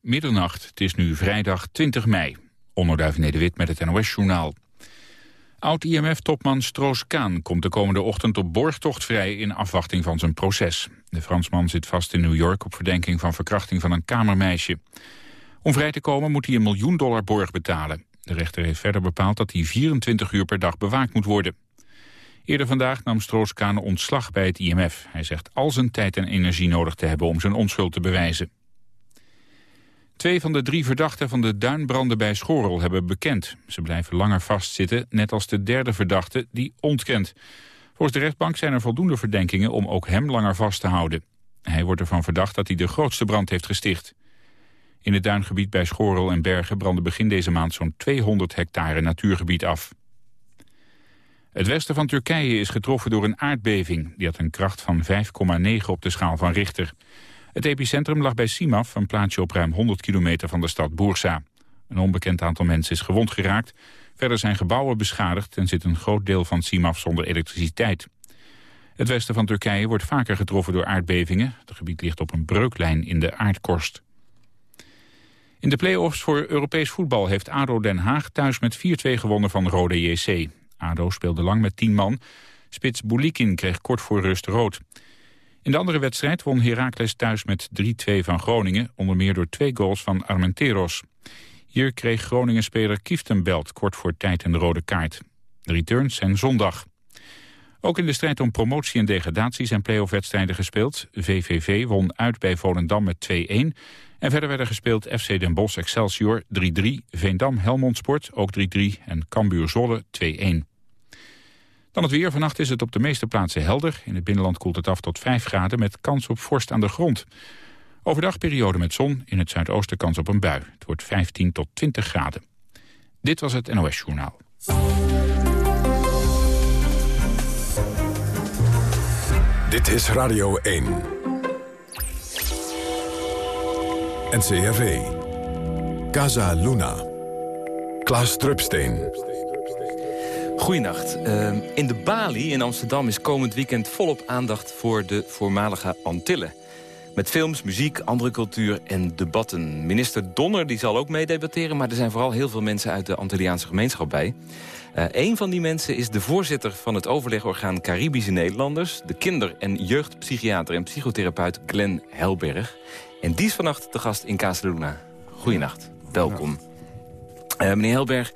Middernacht, het is nu vrijdag 20 mei. Onderduif Nederwit met het NOS-journaal. Oud-IMF-topman Stroos-Kaan komt de komende ochtend op borgtocht vrij in afwachting van zijn proces. De Fransman zit vast in New York op verdenking van verkrachting van een kamermeisje. Om vrij te komen moet hij een miljoen dollar borg betalen. De rechter heeft verder bepaald dat hij 24 uur per dag bewaakt moet worden. Eerder vandaag nam Stroos-Kaan ontslag bij het IMF. Hij zegt al zijn tijd en energie nodig te hebben om zijn onschuld te bewijzen. Twee van de drie verdachten van de duinbranden bij Schorel hebben bekend. Ze blijven langer vastzitten, net als de derde verdachte die ontkent. Volgens de rechtbank zijn er voldoende verdenkingen om ook hem langer vast te houden. Hij wordt ervan verdacht dat hij de grootste brand heeft gesticht. In het duingebied bij Schorel en Bergen brandde begin deze maand zo'n 200 hectare natuurgebied af. Het westen van Turkije is getroffen door een aardbeving. Die had een kracht van 5,9 op de schaal van Richter. Het epicentrum lag bij Simaf, een plaatsje op ruim 100 kilometer van de stad Bursa. Een onbekend aantal mensen is gewond geraakt. Verder zijn gebouwen beschadigd en zit een groot deel van Simaf zonder elektriciteit. Het westen van Turkije wordt vaker getroffen door aardbevingen. Het gebied ligt op een breuklijn in de aardkorst. In de play-offs voor Europees voetbal heeft ADO Den Haag thuis met 4-2 gewonnen van Rode JC. ADO speelde lang met 10 man. Spits Boulikin kreeg kort voor rust rood. In de andere wedstrijd won Heracles thuis met 3-2 van Groningen... onder meer door twee goals van Armenteros. Hier kreeg Groningen-speler Kieftenbelt kort voor tijd een rode kaart. De returns zijn zondag. Ook in de strijd om promotie en degradatie zijn play-off-wedstrijden gespeeld. VVV won uit bij Volendam met 2-1. En verder werden gespeeld FC Den Bosch Excelsior 3-3, Veendam Helmond Sport ook 3-3 en Cambuur Zolle 2-1. Dan het weer. Vannacht is het op de meeste plaatsen helder. In het binnenland koelt het af tot 5 graden met kans op vorst aan de grond. Overdag periode met zon, in het zuidoosten kans op een bui. Het wordt 15 tot 20 graden. Dit was het NOS Journaal. Dit is Radio 1. NCRV. Casa Luna. Klaas Drupsteen. Goedenacht. Uh, in de Bali in Amsterdam is komend weekend volop aandacht voor de voormalige Antillen. Met films, muziek, andere cultuur en debatten. Minister Donner die zal ook meedebatteren... maar er zijn vooral heel veel mensen uit de Antilliaanse gemeenschap bij. Uh, een van die mensen is de voorzitter van het overlegorgaan Caribische Nederlanders... de kinder- en jeugdpsychiater en psychotherapeut Glenn Helberg. En die is vannacht de gast in Casaluna. Goedenacht, welkom. Uh, meneer Helberg,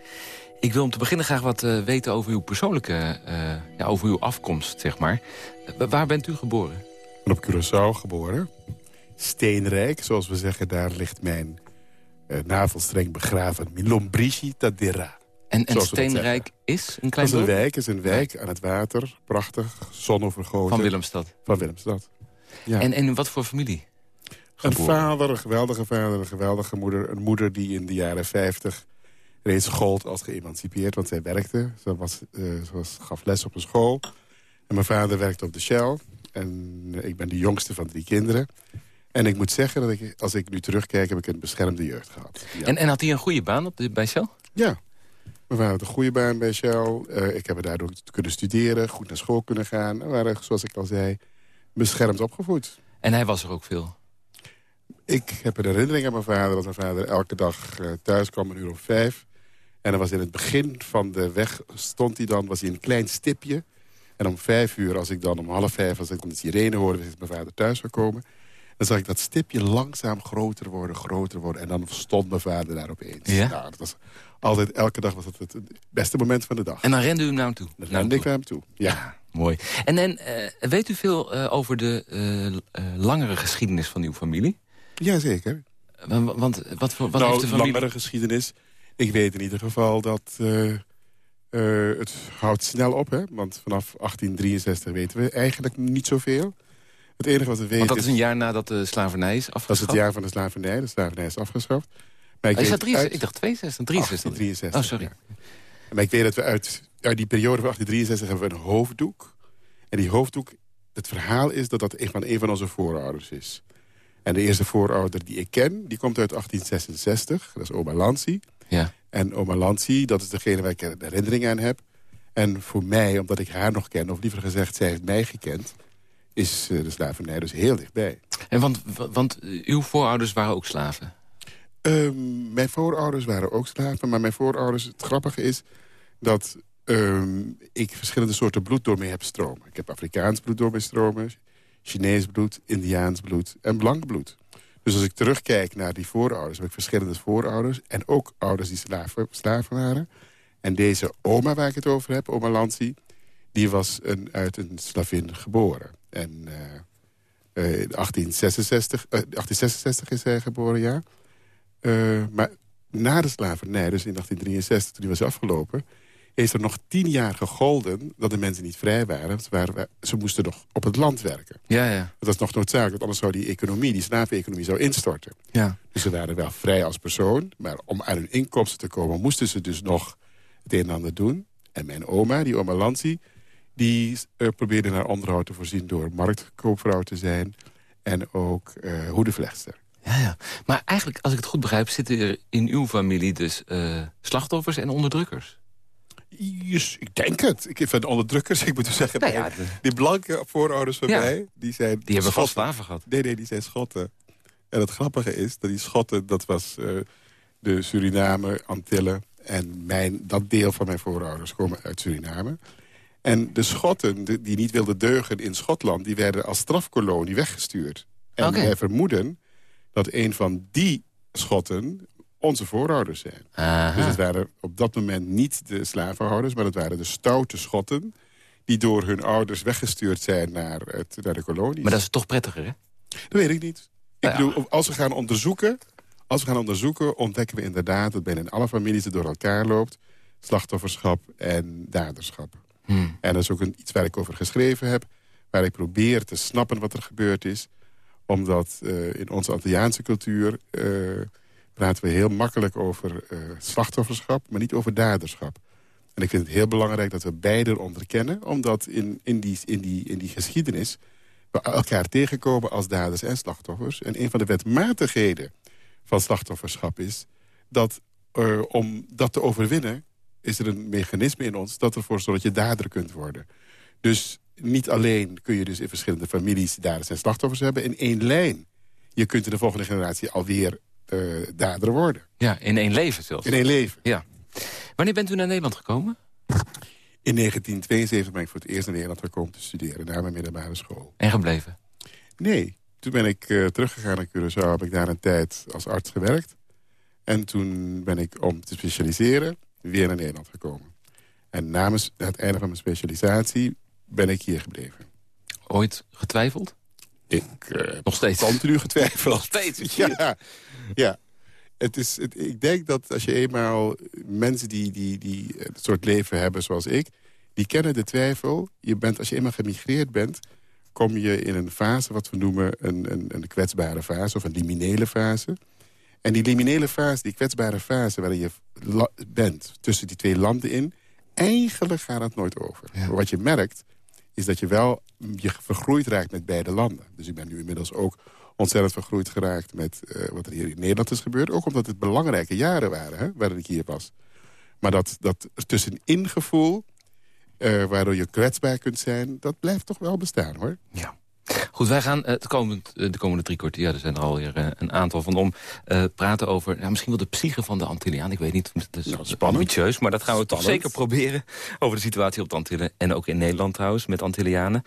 ik wil om te beginnen graag wat uh, weten over uw persoonlijke... Uh, ja, over uw afkomst, zeg maar. Uh, waar bent u geboren? Ik ben op Curaçao geboren. Steenrijk, zoals we zeggen, daar ligt mijn navelstreng begraven. Milombrici Tadera. En, en Steenrijk is een klein Dat is een wijk, is een wijk aan het water. Prachtig, zonovergoten. Van Willemstad? Van Willemstad, ja. En, en wat voor familie? Geboren? Een vader, een geweldige vader, een geweldige moeder. Een moeder die in de jaren 50 reeds gold als geëmancipeerd, want zij werkte. Ze, was, uh, ze was, gaf les op een school. En mijn vader werkte op de Shell. En ik ben de jongste van drie kinderen. En ik moet zeggen dat ik, als ik nu terugkijk, heb ik een beschermde jeugd gehad. Ja. En, en had hij een goede baan op de, bij Shell? Ja. Mijn vader had een goede baan bij Shell. Uh, ik heb er daardoor kunnen studeren, goed naar school kunnen gaan. En waren, zoals ik al zei, beschermd opgevoed. En hij was er ook veel? Ik heb een herinnering aan mijn vader... dat mijn vader elke dag uh, thuis kwam, een uur of vijf. En dan was in het begin van de weg, stond hij dan, was hij een klein stipje. En om vijf uur, als ik dan om half vijf, als ik dan de sirene hoorde... dat mijn vader thuis zou komen... dan zag ik dat stipje langzaam groter worden, groter worden. En dan stond mijn vader daar opeens. Ja? Nou, dat was altijd, elke dag was dat het beste moment van de dag. En dan rende u hem naar hem toe? Dan rende ik naar hem toe, ja. ja mooi. En, en uh, weet u veel uh, over de uh, langere geschiedenis van uw familie? Jazeker. Want wat, voor, wat nou, heeft de familie... langere geschiedenis... Ik weet in ieder geval dat uh, uh, het houdt snel op. Hè? Want vanaf 1863 weten we eigenlijk niet zoveel. Het enige wat we weten... Want dat is een jaar nadat de slavernij is afgeschaft? Dat is het jaar van de slavernij. De slavernij is afgeschaft. Maar ik, is dat 63? ik dacht 62, 63. 63. Oh, sorry. Ja. Maar ik weet dat we uit, uit die periode van 1863 hebben we een hoofddoek. En die hoofddoek, het verhaal is dat dat van, een van onze voorouders is. En de eerste voorouder die ik ken, die komt uit 1866. Dat is oma Lancy. Ja. En oma Lancy, dat is degene waar ik een herinnering aan heb. En voor mij, omdat ik haar nog ken, of liever gezegd, zij heeft mij gekend... is de slavernij dus heel dichtbij. En want, want uw voorouders waren ook slaven? Ehm, mijn voorouders waren ook slaven, maar mijn voorouders... het grappige is dat ehm, ik verschillende soorten bloed door me heb stromen. Ik heb Afrikaans bloed door me stromen, Chinees bloed, Indiaans bloed en blank bloed. Dus als ik terugkijk naar die voorouders, heb ik verschillende voorouders... en ook ouders die slaven, waren. En deze oma waar ik het over heb, oma Lansi... die was een, uit een slavin geboren. En uh, uh, 1866, uh, 1866 is zij geboren, ja. Maar na de slavernij, dus in 1863, toen die was afgelopen... is er nog tien jaar gegolden dat de mensen niet vrij waren. Ze, waren, ze moesten nog op het land werken. Ja, ja. Dat is nog noodzakelijk, want anders zou die economie, die slaveneconomie, zou instorten. Ja. Dus ze waren wel vrij als persoon, maar om aan hun inkomsten te komen... moesten ze dus nog het een en ander doen. En mijn oma, die oma Lansi, die uh, probeerde haar onderhoud te voorzien... door marktkoopvrouw te zijn en ook uh. Ja, ja. Maar eigenlijk, als ik het goed begrijp... zitten er in uw familie dus uh, slachtoffers en onderdrukkers? Yes, ik denk het. Ik vind onderdrukkers, ik moet u zeggen... Nou ja, de... die blanke voorouders van Ja. mij... die zijn Die hebben vast slaven gehad. Nee, nee, die zijn Schotten. En het grappige is dat die Schotten... dat was eh, de Suriname, Antillen... en mijn, dat deel van mijn voorouders komen uit Suriname. En de Schotten, de- die niet wilden deugen in Schotland... die werden als strafkolonie weggestuurd. En Oké. wij vermoeden dat een van die Schotten onze voorouders zijn. Aha. Dus het waren op dat moment niet de slavenhouders... maar het waren de stoute Schotten... die door hun ouders weggestuurd zijn naar, het, naar de kolonies. Maar dat is toch prettiger, hè? Dat weet ik niet. Ik Nou ja. bedoel, als we gaan onderzoeken... Als we gaan onderzoeken, ontdekken we inderdaad... dat binnen alle families het door elkaar loopt. Slachtofferschap en daderschap. Hmm. En dat is ook een, iets waar ik over geschreven heb. Waar ik probeer te snappen wat er gebeurd is. Omdat eh, in onze Antilliaanse cultuur... eh, praten we heel makkelijk over eh, slachtofferschap... maar niet over daderschap. En ik vind het heel belangrijk dat we beide onderkennen. Omdat in, in, die, in, die, in die geschiedenis we elkaar tegenkomen als daders en slachtoffers. En een van de wetmatigheden van slachtofferschap is... dat eh, om dat te overwinnen is er een mechanisme in ons... dat ervoor zorgt dat je dader kunt worden. Dus niet alleen kun je dus in verschillende families... daders en slachtoffers hebben in één lijn. Je kunt in de volgende generatie alweer dader worden. Ja, in één leven zelfs. In één leven. Ja. Wanneer bent u naar Nederland gekomen? In 1972 ben ik voor het eerst naar Nederland gekomen te studeren... na mijn middelbare school. En gebleven? Nee, toen ben ik eh, teruggegaan naar Curaçao. Heb ik daar een tijd als arts gewerkt. En toen ben ik, om te specialiseren, weer naar Nederland gekomen. En na het einde van mijn specialisatie ben ik hier gebleven. Ooit getwijfeld? Ik eh, Nog steeds? continu getwijfeld. Nog steeds? Ja, ja. Het is, het, ik denk dat als je eenmaal mensen die, die, die het soort leven hebben zoals ik... die kennen de twijfel. Je bent, als je eenmaal gemigreerd bent... kom je in een fase wat we noemen een, een, een kwetsbare fase... of een liminele fase. En die liminele fase, die kwetsbare fase waarin je bent... tussen die twee landen in, eigenlijk gaat het nooit over. Ja. Maar wat je merkt, is dat je wel je vergroeid raakt met beide landen. Dus ik ben nu inmiddels ook ontzettend vergroeid geraakt... met eh, wat er hier in Nederland is gebeurd. Ook omdat het belangrijke jaren waren, hè, waarin ik hier was. Maar dat, dat tussenin gevoel, eh, waardoor je kwetsbaar kunt zijn... dat blijft toch wel bestaan, hoor. Ja. Goed, wij gaan het komend, eh, de komende drie kwartier, ja, er zijn er alweer eh, een aantal van om, eh, praten over misschien wel de psyche van de Antilliaan. Ik weet niet, het is Nou, ambitieus, maar dat gaan we toch zeker proberen. Over de situatie op de Antillen en ook in Nederland trouwens, met Antillianen.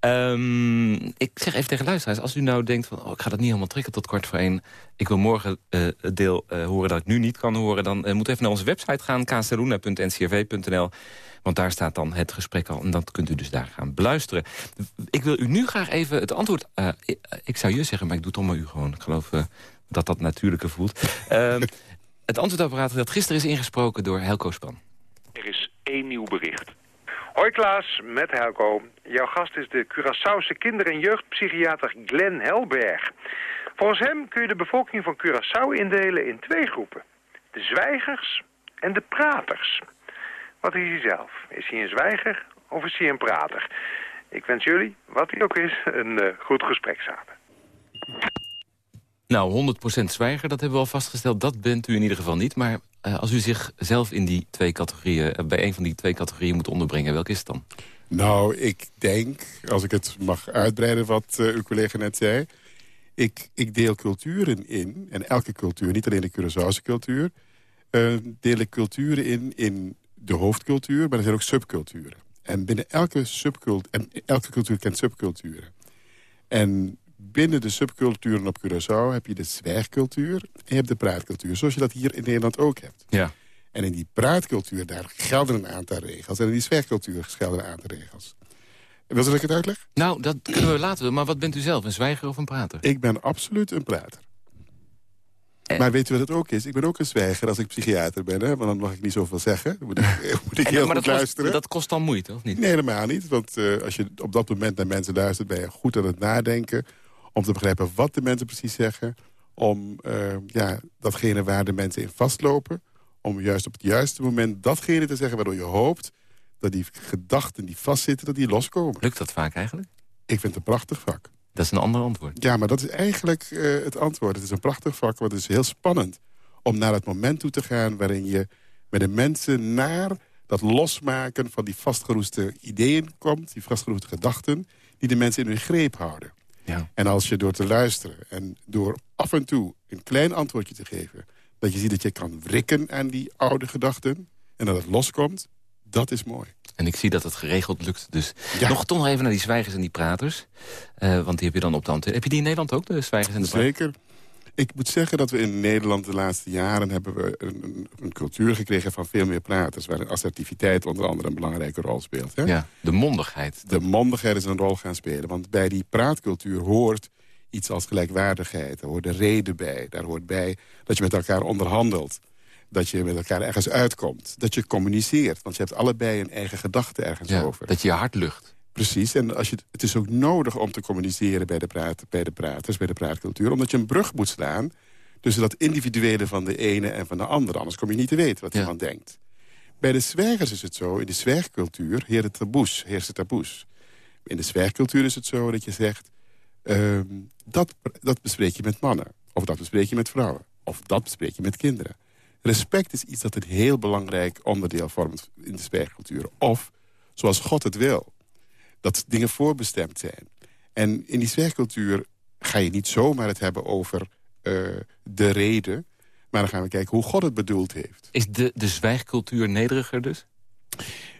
Ehm, ik zeg even tegen luisteraars, als u nou denkt van, oh, ik ga dat niet helemaal trekken tot kwart voor één. Ik wil morgen eh, het deel eh, horen dat ik nu niet kan horen. Dan eh, moet even naar onze website gaan, ksluna.ncrv.nl. Want daar staat dan het gesprek al en dat kunt u dus daar gaan beluisteren. Ik wil u nu graag even het antwoord... eh, ik, ik zou je zeggen, maar ik doe het om maar u gewoon. Ik geloof eh, dat dat natuurlijker voelt. Ehm, het antwoordapparaat dat gisteren is ingesproken door Helco Span. Er is één nieuw bericht. Hoi Klaas, met Helco. Jouw gast is de Curaçaose kinder- en jeugdpsychiater Glenn Helberg. Volgens hem kun je de bevolking van Curaçao indelen in twee groepen. De zwijgers en de praters. Wat is hij zelf? Is hij een zwijger of is hij een prater? Ik wens jullie, wat hij ook is, een eh, goed gesprek samen. Nou, 100% zwijger, dat hebben we al vastgesteld. Dat bent u in ieder geval niet. Maar eh, als u zichzelf in die twee categorieën, eh, bij een van die twee categorieën moet onderbrengen, welke is het dan? Nou, ik denk, als ik het mag uitbreiden wat eh, uw collega net zei... Ik, ik deel culturen in, en elke cultuur, niet alleen de Curaçaose cultuur... Uh, deel ik culturen in, in de hoofdcultuur, maar er zijn ook subculturen. En binnen elke subcultuur, en elke cultuur kent subculturen. En binnen de subculturen op Curaçao heb je de zwijgcultuur en je hebt de praatcultuur. Zoals je dat hier in Nederland ook hebt. Ja. En in die praatcultuur, daar gelden een aantal regels. En in die zwijgcultuur gelden een aantal regels. Wil dat ik het uitleg? Nou, dat kunnen we laten. Maar wat bent u zelf, een zwijger of een prater? Ik ben absoluut een prater. Maar weet u wat het ook is? Ik ben ook een zwijger als ik psychiater ben. Hè? Want dan mag ik niet zoveel zeggen. Dan moet ik, moet ik heel maar goed dat luisteren. Kost, dat kost dan moeite, of niet? Nee, helemaal niet. Want uh, als je op dat moment naar mensen luistert... ben je goed aan het nadenken. Om te begrijpen wat de mensen precies zeggen. Om uh, ja, datgene waar de mensen in vastlopen. Om juist op het juiste moment datgene te zeggen... waardoor je hoopt dat die gedachten die vastzitten, dat die loskomen. Lukt dat vaak eigenlijk? Ik vind het een prachtig vak. Dat is een ander antwoord. Ja, maar dat is eigenlijk uh, het antwoord. Het is een prachtig vak, want het is heel spannend... om naar het moment toe te gaan waarin je met de mensen naar dat losmaken van die vastgeroeste ideeën komt... die vastgeroeste gedachten, die de mensen in hun greep houden. Ja. En als je door te luisteren en door af en toe een klein antwoordje te geven... dat je ziet dat je kan wrikken aan die oude gedachten... en dat het loskomt, dat is mooi. En ik zie dat het geregeld lukt. Dus Ja. nog toch even naar die zwijgers en die praters. Eh, want die heb je dan op de hand. Heb je die in Nederland ook, de zwijgers en de praters? Zeker. Ik moet zeggen dat we in Nederland de laatste jaren... hebben we een, een, cultuur gekregen van veel meer praters... waarin assertiviteit onder andere een belangrijke rol speelt. Hè? Ja, de mondigheid. De mondigheid is een rol gaan spelen. Want bij die praatcultuur hoort iets als gelijkwaardigheid. Er hoort de reden bij. Daar hoort bij dat je met elkaar onderhandelt. Dat je met elkaar ergens uitkomt. Dat je communiceert. Want je hebt allebei een eigen gedachte ergens Ja, over. dat je je hart lucht. Precies, en als je, het is ook nodig om te communiceren bij de, praat, bij de praters, bij de praatcultuur. Omdat je een brug moet slaan tussen dat individuele van de ene en van de andere. Anders kom je niet te weten wat Ja. iemand denkt. Bij de zwijgers is het zo, in de zwijgcultuur heerst het taboes. Heerst het taboes. In de zwijgcultuur is het zo dat je zegt... ehm, dat, dat bespreek je met mannen. Of dat bespreek je met vrouwen. Of dat bespreek je met kinderen. Respect is iets dat een heel belangrijk onderdeel vormt in de zwijgcultuur. Of, zoals God het wil dat dingen voorbestemd zijn. En in die zwijgcultuur ga je niet zomaar het hebben over eh, de reden... maar dan gaan we kijken hoe God het bedoeld heeft. Is de, de zwijgcultuur nederiger dus?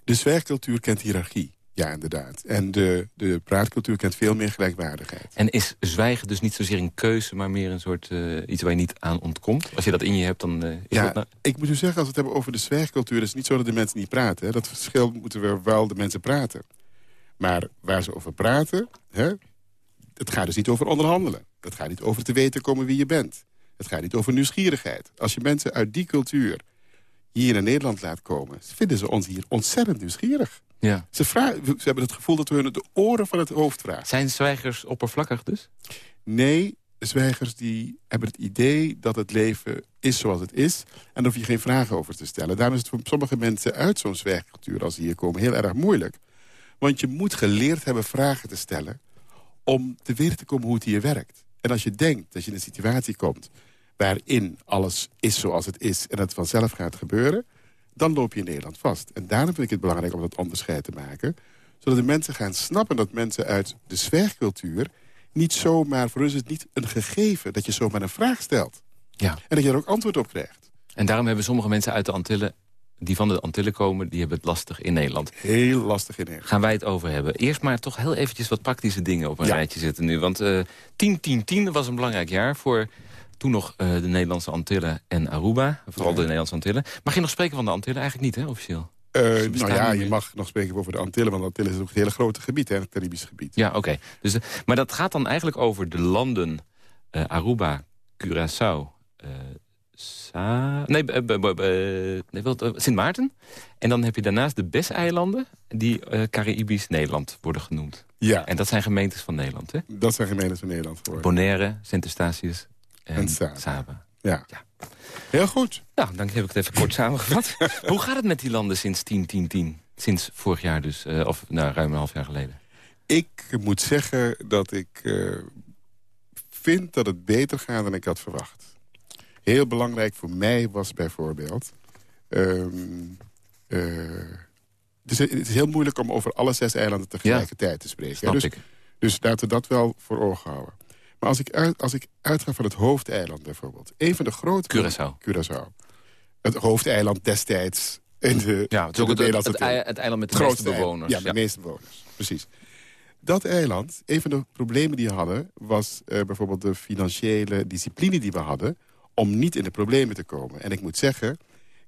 De zwijgcultuur kent hiërarchie, ja inderdaad. En de, de praatcultuur kent veel meer gelijkwaardigheid. En is zwijgen dus niet zozeer een keuze, maar meer een soort eh, iets waar je niet aan ontkomt? Als je dat in je hebt, dan is Ja, dat... nou- ik moet u zeggen, als we het hebben over de zwijgcultuur... is het niet zo dat de mensen niet praten. Hè. Dat verschil moeten we wel de mensen praten. Maar waar ze over praten... Hè, het gaat dus niet over onderhandelen. Het gaat niet over te weten komen wie je bent. Het gaat niet over nieuwsgierigheid. Als je mensen uit die cultuur hier in Nederland laat komen... vinden ze ons hier ontzettend nieuwsgierig. Ja. Ze, vragen, ze hebben het gevoel dat we hun de oren van het hoofd vragen. Zijn zwijgers oppervlakkig dus? Nee, zwijgers die hebben het idee dat het leven is zoals het is... en daar hoef je geen vragen over te stellen. Daarom is het voor sommige mensen uit zo'n zwijgcultuur... als ze hier komen, heel erg moeilijk. Want je moet geleerd hebben vragen te stellen... om te weten te komen hoe het hier werkt. En als je denkt dat je in een situatie komt... waarin alles is zoals het is en het vanzelf gaat gebeuren... dan loop je in Nederland vast. En daarom vind ik het belangrijk om dat onderscheid te maken... zodat de mensen gaan snappen dat mensen uit de zwijgcultuur... niet zomaar, voor ons is het niet een gegeven... dat je zomaar een vraag stelt. Ja. En dat je er ook antwoord op krijgt. En daarom hebben sommige mensen uit de Antillen... die van de Antillen komen, die hebben het lastig in Nederland. Heel lastig in Nederland. Gaan wij het over hebben. Eerst maar toch heel eventjes wat praktische dingen op een Ja. rijtje zetten nu. Want eh 10-10-10 was een belangrijk jaar voor toen nog eh, de Nederlandse Antillen en Aruba. Vooral Ja. de Nederlandse Antillen. Mag je nog spreken van de Antillen? Eigenlijk niet, hè, officieel? Eh, nou ja, je mag nog spreken over de Antillen... want de Antillen is ook het hele grote gebied, hè, het Caribisch gebied. Ja, oké. Dus, de- maar dat gaat dan eigenlijk over de landen eh, Aruba, Curaçao... eh, Sa nee, eh, nee eh, Sint Maarten. En dan heb je daarnaast de Bes-eilanden... die eh, Caribisch Nederland worden genoemd. Ja, En dat zijn gemeentes van Nederland, hè? dat zijn gemeentes van Nederland geworden. Bonaire, Sint Eustatius en, En. Saba. Ja. Ja. Heel goed. Nou, dan heb ik het even kort samengevat. Hoe gaat het met die landen sinds 10-10-10? Sinds vorig jaar dus, eh, of nou, ruim een half jaar geleden. Ik moet zeggen dat ik eh, vind dat het beter gaat dan ik had verwacht. Heel belangrijk voor mij was bijvoorbeeld... ehm, eh, het, is, het is heel moeilijk om over alle zes eilanden tegelijkertijd te spreken. Snap Dus, ik. dus laten we dat wel voor ogen houden. Maar als ik, uit, als ik uitga van het hoofdeiland bijvoorbeeld. Een van de grote... Curaçao. Curaçao. Het hoofdeiland destijds in de, ja, het, is ook het, het, het, het, eiland met de meeste bewoners. Ja, de meeste bewoners. Precies. Dat eiland, een van de problemen die we hadden... was uh, bijvoorbeeld de financiële discipline die we hadden... om niet in de problemen te komen. En ik moet zeggen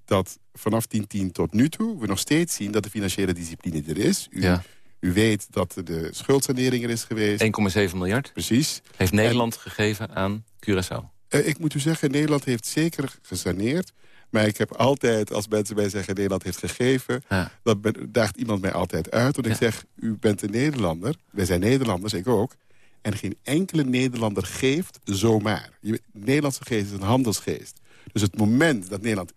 dat vanaf 1010 tot nu toe... we nog steeds zien dat de financiële discipline er is. U, ja. U weet dat de schuldsanering er is geweest. 1,7 miljard. Precies. Heeft Nederland gegeven aan Curaçao. Uh, ik moet u zeggen, Nederland heeft zeker gesaneerd... Maar ik heb altijd, als mensen mij zeggen Nederland heeft gegeven... Ja. dan daagt iemand mij altijd uit. Want ik zeg, u bent een Nederlander. Wij zijn Nederlanders, ik ook. En geen enkele Nederlander geeft zomaar. Je, Nederlandse geest is een handelsgeest. Dus het moment dat Nederland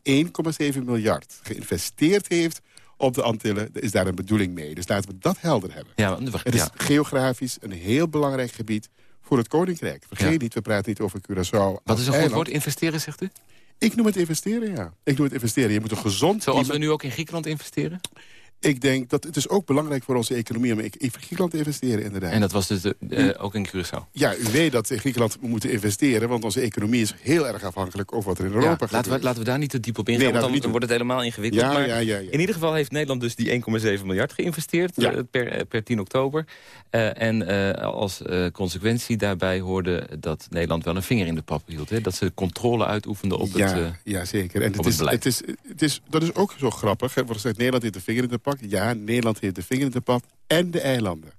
1,7 miljard geïnvesteerd heeft op de Antillen... is daar een bedoeling mee. Dus laten we dat helder hebben. Ja, het is geografisch een heel belangrijk gebied voor het Koninkrijk. Vergeet niet, we praten niet over Curaçao Wat is een goed woord? Investeren, zegt u? Ik noem het investeren, ja. Ik noem het investeren. Je moet een gezond... Zoals we nu ook in Griekenland investeren? Ik denk dat het is ook belangrijk voor onze economie om in Griekenland te investeren, inderdaad. En dat was dus de, uh, ook in Curaçao? Ja, u weet dat in Griekenland we moeten investeren, want onze economie is heel erg afhankelijk over wat er in Europa ja, gebeurt. Laten we, laten we daar niet te diep op ingaan, nee, want dan, wordt het helemaal ingewikkeld. Ja, maar ja, ja, in ieder geval heeft Nederland dus die 1,7 miljard geïnvesteerd uh, per, per 10 oktober. Uh, en als consequentie daarbij hoorde dat Nederland wel een vinger in de pap hield. Hè? Dat ze controle uitoefende op het Ja, zeker. En het, is, het, het, is, het is, dat is ook zo grappig. Hè? Wordt gezegd, Nederland heeft de vinger in de Ja, Nederland heeft de vinger in de pap en de eilanden.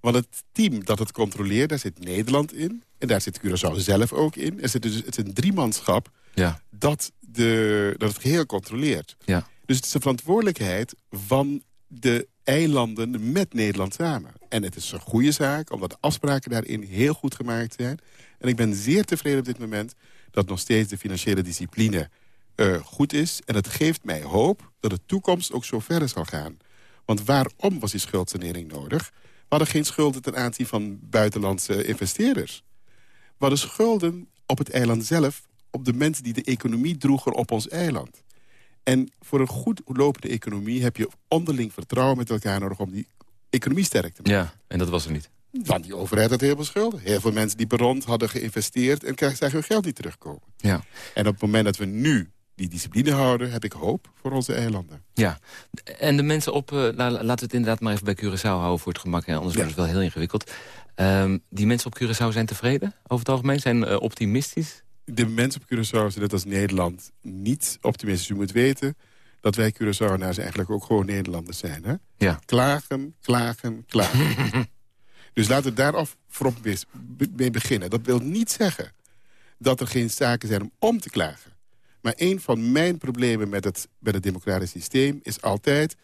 Want het team dat het controleert, daar zit Nederland in. En daar zit Curaçao zelf ook in. Er zit dus, het is een driemanschap ja. dat, de, dat het geheel controleert. Ja. Dus het is de verantwoordelijkheid van de eilanden met Nederland samen. En het is een goede zaak, omdat de afspraken daarin heel goed gemaakt zijn. En ik ben zeer tevreden op dit moment dat nog steeds de financiële discipline uh, goed is. En het geeft mij hoop dat de toekomst ook zo ver zal gaan. Want waarom was die schuldsanering nodig? We hadden geen schulden ten aanzien van buitenlandse investeerders. We hadden schulden op het eiland zelf... op de mensen die de economie droegen op ons eiland. En voor een goed lopende economie heb je onderling vertrouwen met elkaar nodig... om die economie sterk te maken. Ja, en dat was er niet. Want die overheid had heel veel schulden. Heel veel mensen die per rond hadden geïnvesteerd... en zagen hun geld niet terugkomen. Ja. En op het moment dat we nu die discipline houden, heb ik hoop voor onze eilanden. Ja, en de mensen op, uh, laten we het inderdaad maar even bij Curaçao houden voor het gemak, hè, anders ja. wordt het wel heel ingewikkeld. Um, die mensen op Curaçao zijn tevreden over het algemeen, zijn uh, optimistisch? De mensen op Curaçao zijn net als Nederland niet optimistisch. U moet weten dat wij Curaçaoenaars eigenlijk ook gewoon Nederlanders zijn. Hè? Ja. Klagen, klagen, klagen. dus laten we daarop voorop mee beginnen. Dat wil niet zeggen dat er geen zaken zijn om om te klagen. Maar een van mijn problemen met het, met het democratisch systeem is altijd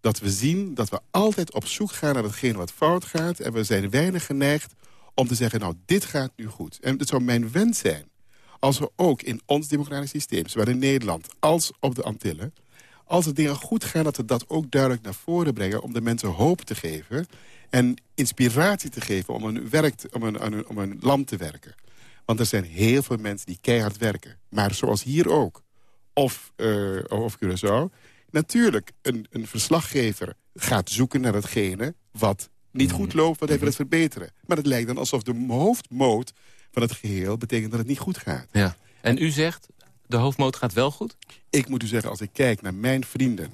dat we zien dat we altijd op zoek gaan naar hetgeen wat fout gaat. En we zijn weinig geneigd om te zeggen, nou, dit gaat nu goed. En het zou mijn wens zijn als we ook in ons democratisch systeem... zowel in Nederland als op de Antillen... als de dingen goed gaan, dat we dat ook duidelijk naar voren brengen... om de mensen hoop te geven en inspiratie te geven om een, werk te, om een, om een land te werken. Want er zijn heel veel mensen die keihard werken. Maar zoals hier ook, of, uh, of Curaçao... natuurlijk, een, een verslaggever gaat zoeken naar hetgene... wat niet goed loopt, wat even het verbeteren. Maar het lijkt dan alsof de hoofdmoot van het geheel... betekent dat het niet goed gaat. Ja. En u zegt, de hoofdmoot gaat wel goed? Ik moet u zeggen, als ik kijk naar mijn vrienden...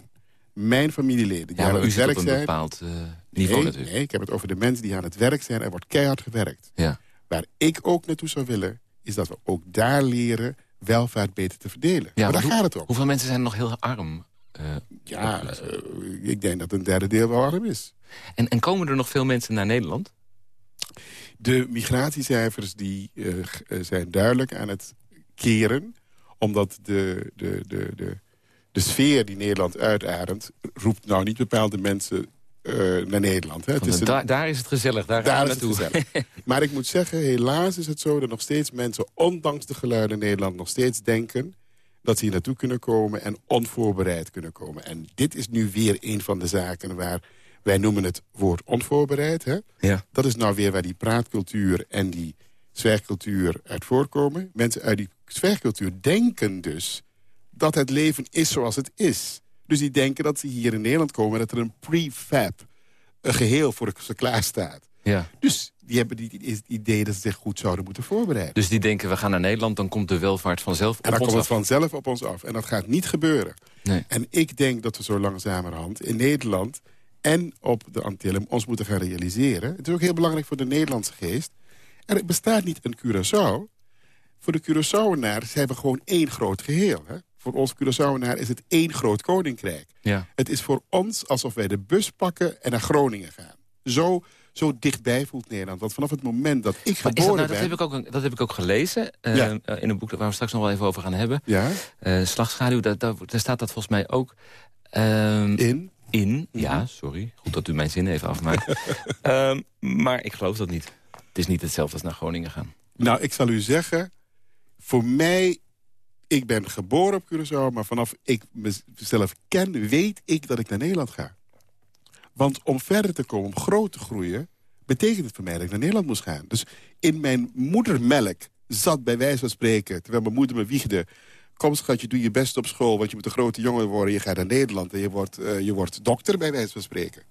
mijn familieleden die ja, aan u het werk op een zijn... bepaald uh, niveau nee, natuurlijk. Nee, ik heb het over de mensen die aan het werk zijn. Er wordt keihard gewerkt. Ja. Waar ik ook naartoe zou willen, is dat we ook daar leren welvaart beter te verdelen. Ja, maar daar hoe, gaat het om. Hoeveel mensen zijn nog heel arm? Uh, ja, uh, ik denk dat een derde deel wel arm is. En, en komen er nog veel mensen naar Nederland? De migratiecijfers die, uh, zijn duidelijk aan het keren. Omdat de, de, de, de, de sfeer die Nederland uitademt... roept nou niet bepaalde mensen uh, naar Nederland. Hè. Het is een, daar, daar, is het gezellig, daar, daar gaan we naartoe. maar ik moet zeggen, helaas is het zo dat nog steeds mensen... ondanks de geluiden in Nederland nog steeds denken... dat ze hier naartoe kunnen komen en onvoorbereid kunnen komen. En dit is nu weer een van de zaken waar... wij noemen het woord onvoorbereid. Hè? Ja. Dat is nou weer waar die praatcultuur en die zwijgcultuur uit voorkomen. Mensen uit die zwijgcultuur denken dus dat het leven is zoals het is... Dus die denken dat ze hier in Nederland komen... dat er een prefab een geheel voor ze klaar staat. Ja. Dus die hebben het idee dat ze zich goed zouden moeten voorbereiden. Dus die denken, we gaan naar Nederland, dan komt de welvaart vanzelf op en dan ons komt af. het vanzelf op ons af. En dat gaat niet gebeuren. Nee. En ik denk dat we zo langzamerhand in Nederland en op de Antillen ons moeten gaan realiseren. Het is ook heel belangrijk voor de Nederlandse geest. Er bestaat niet een Curaçao. Voor de Curaçaoenaars hebben we gewoon één groot geheel. Hè? Voor ons Curaçaoenaar is het één groot koninkrijk. Ja. Het is voor ons alsof wij de bus pakken en naar Groningen gaan. Zo, zo dichtbij voelt Nederland. Want vanaf het moment dat ik Maar dat, geboren nou, dat, ben... heb ik ook, dat heb ik ook gelezen eh, Ja. eh, in een boek waar we straks nog wel even over gaan hebben. Ja, Eh, Slagschaduw, daar, daar, daar staat dat volgens mij ook ehm, in... in. Mhm. Ja, sorry. Goed dat u mijn zin even afmaakt. Ehm, maar ik geloof dat niet. Het is niet hetzelfde als naar Groningen gaan. Nou, ik zal u zeggen... Voor mij... Ik ben geboren op Curaçao, maar vanaf ik mezelf ken... weet ik dat ik naar Nederland ga. Want om verder te komen, om groot te groeien... betekent het voor mij dat ik naar Nederland moest gaan. Dus in mijn moedermelk zat bij wijze van spreken... terwijl mijn moeder me wiegde... kom schatje, doe je best op school... want je moet een grote jongen worden, je gaat naar Nederland... en je wordt, eh, je wordt dokter, bij wijze van spreken.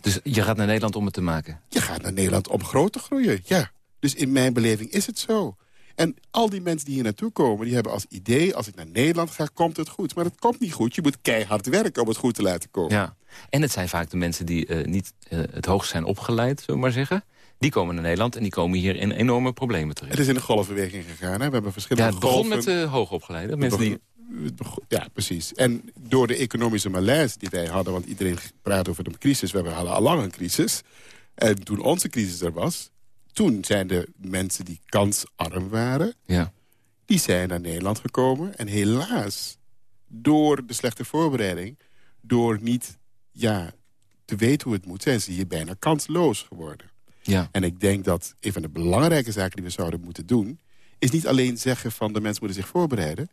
Dus je gaat naar Nederland om het te maken. Je gaat naar Nederland om groot te groeien, ja. Dus in mijn beleving is het zo. En al die mensen die hier naartoe komen, die hebben als idee... als ik naar Nederland ga, komt het goed. Maar het komt niet goed. Je moet keihard werken om het goed te laten komen. Ja. En het zijn vaak de mensen die eh, niet eh, het hoogst zijn opgeleid, zullen we maar zeggen. Die komen naar Nederland en die komen hier in enorme problemen terecht. Het is in een golfbeweging gegaan. Hè? We hebben Ja, verschillende het begon golven. met uh, hoogopgeleide. Mensen die... Het begon- Ja, precies. En door de economische malaise die wij hadden... want iedereen praat over een crisis, we hadden al lang een crisis... en toen onze crisis er was... toen zijn de mensen die kansarm waren... Ja. die zijn naar Nederland gekomen. En helaas, door de slechte voorbereiding... door niet ja, te weten hoe het moet... zijn ze hier bijna kansloos geworden. Ja. En ik denk dat een van de belangrijke zaken die we zouden moeten doen... is niet alleen zeggen van de mensen moeten zich voorbereiden.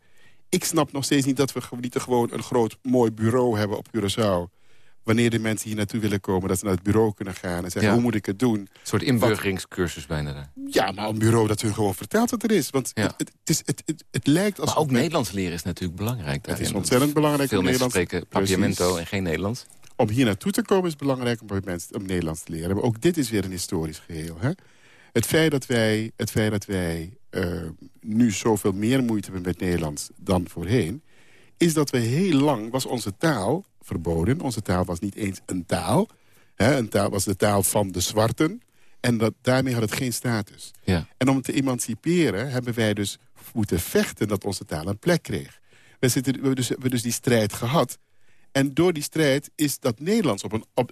Ik snap nog steeds niet dat we niet gewoon een groot mooi bureau hebben op Curaçao... wanneer de mensen hier naartoe willen komen... dat ze naar het bureau kunnen gaan en zeggen, Ja. hoe moet ik het doen? Een soort inburgeringscursus bijna. daar. Ja, maar een bureau dat hun gewoon vertelt wat er is. Want Ja. het, is, het, het, het lijkt als... Maar ook Nederlands leren is natuurlijk belangrijk. Het is ontzettend belangrijk Veel mensen Nederlands- spreken papiamento en geen Nederlands. om hier naartoe te komen is belangrijk om mensen om Nederlands te leren. Maar ook dit is weer een historisch geheel. Hè? Het feit dat wij, het feit dat wij eh, nu zoveel meer moeite hebben met Nederlands dan voorheen... is dat we heel lang, was onze taal verboden. Onze taal was niet eens een taal. Hè? Een taal was de taal van de zwarten. En dat, daarmee had het geen status. Ja. En om te emanciperen hebben wij dus moeten vechten dat onze taal een plek kreeg. We, zitten, we, hebben dus, we hebben dus die strijd gehad. En door die strijd is dat Nederlands op, een, op,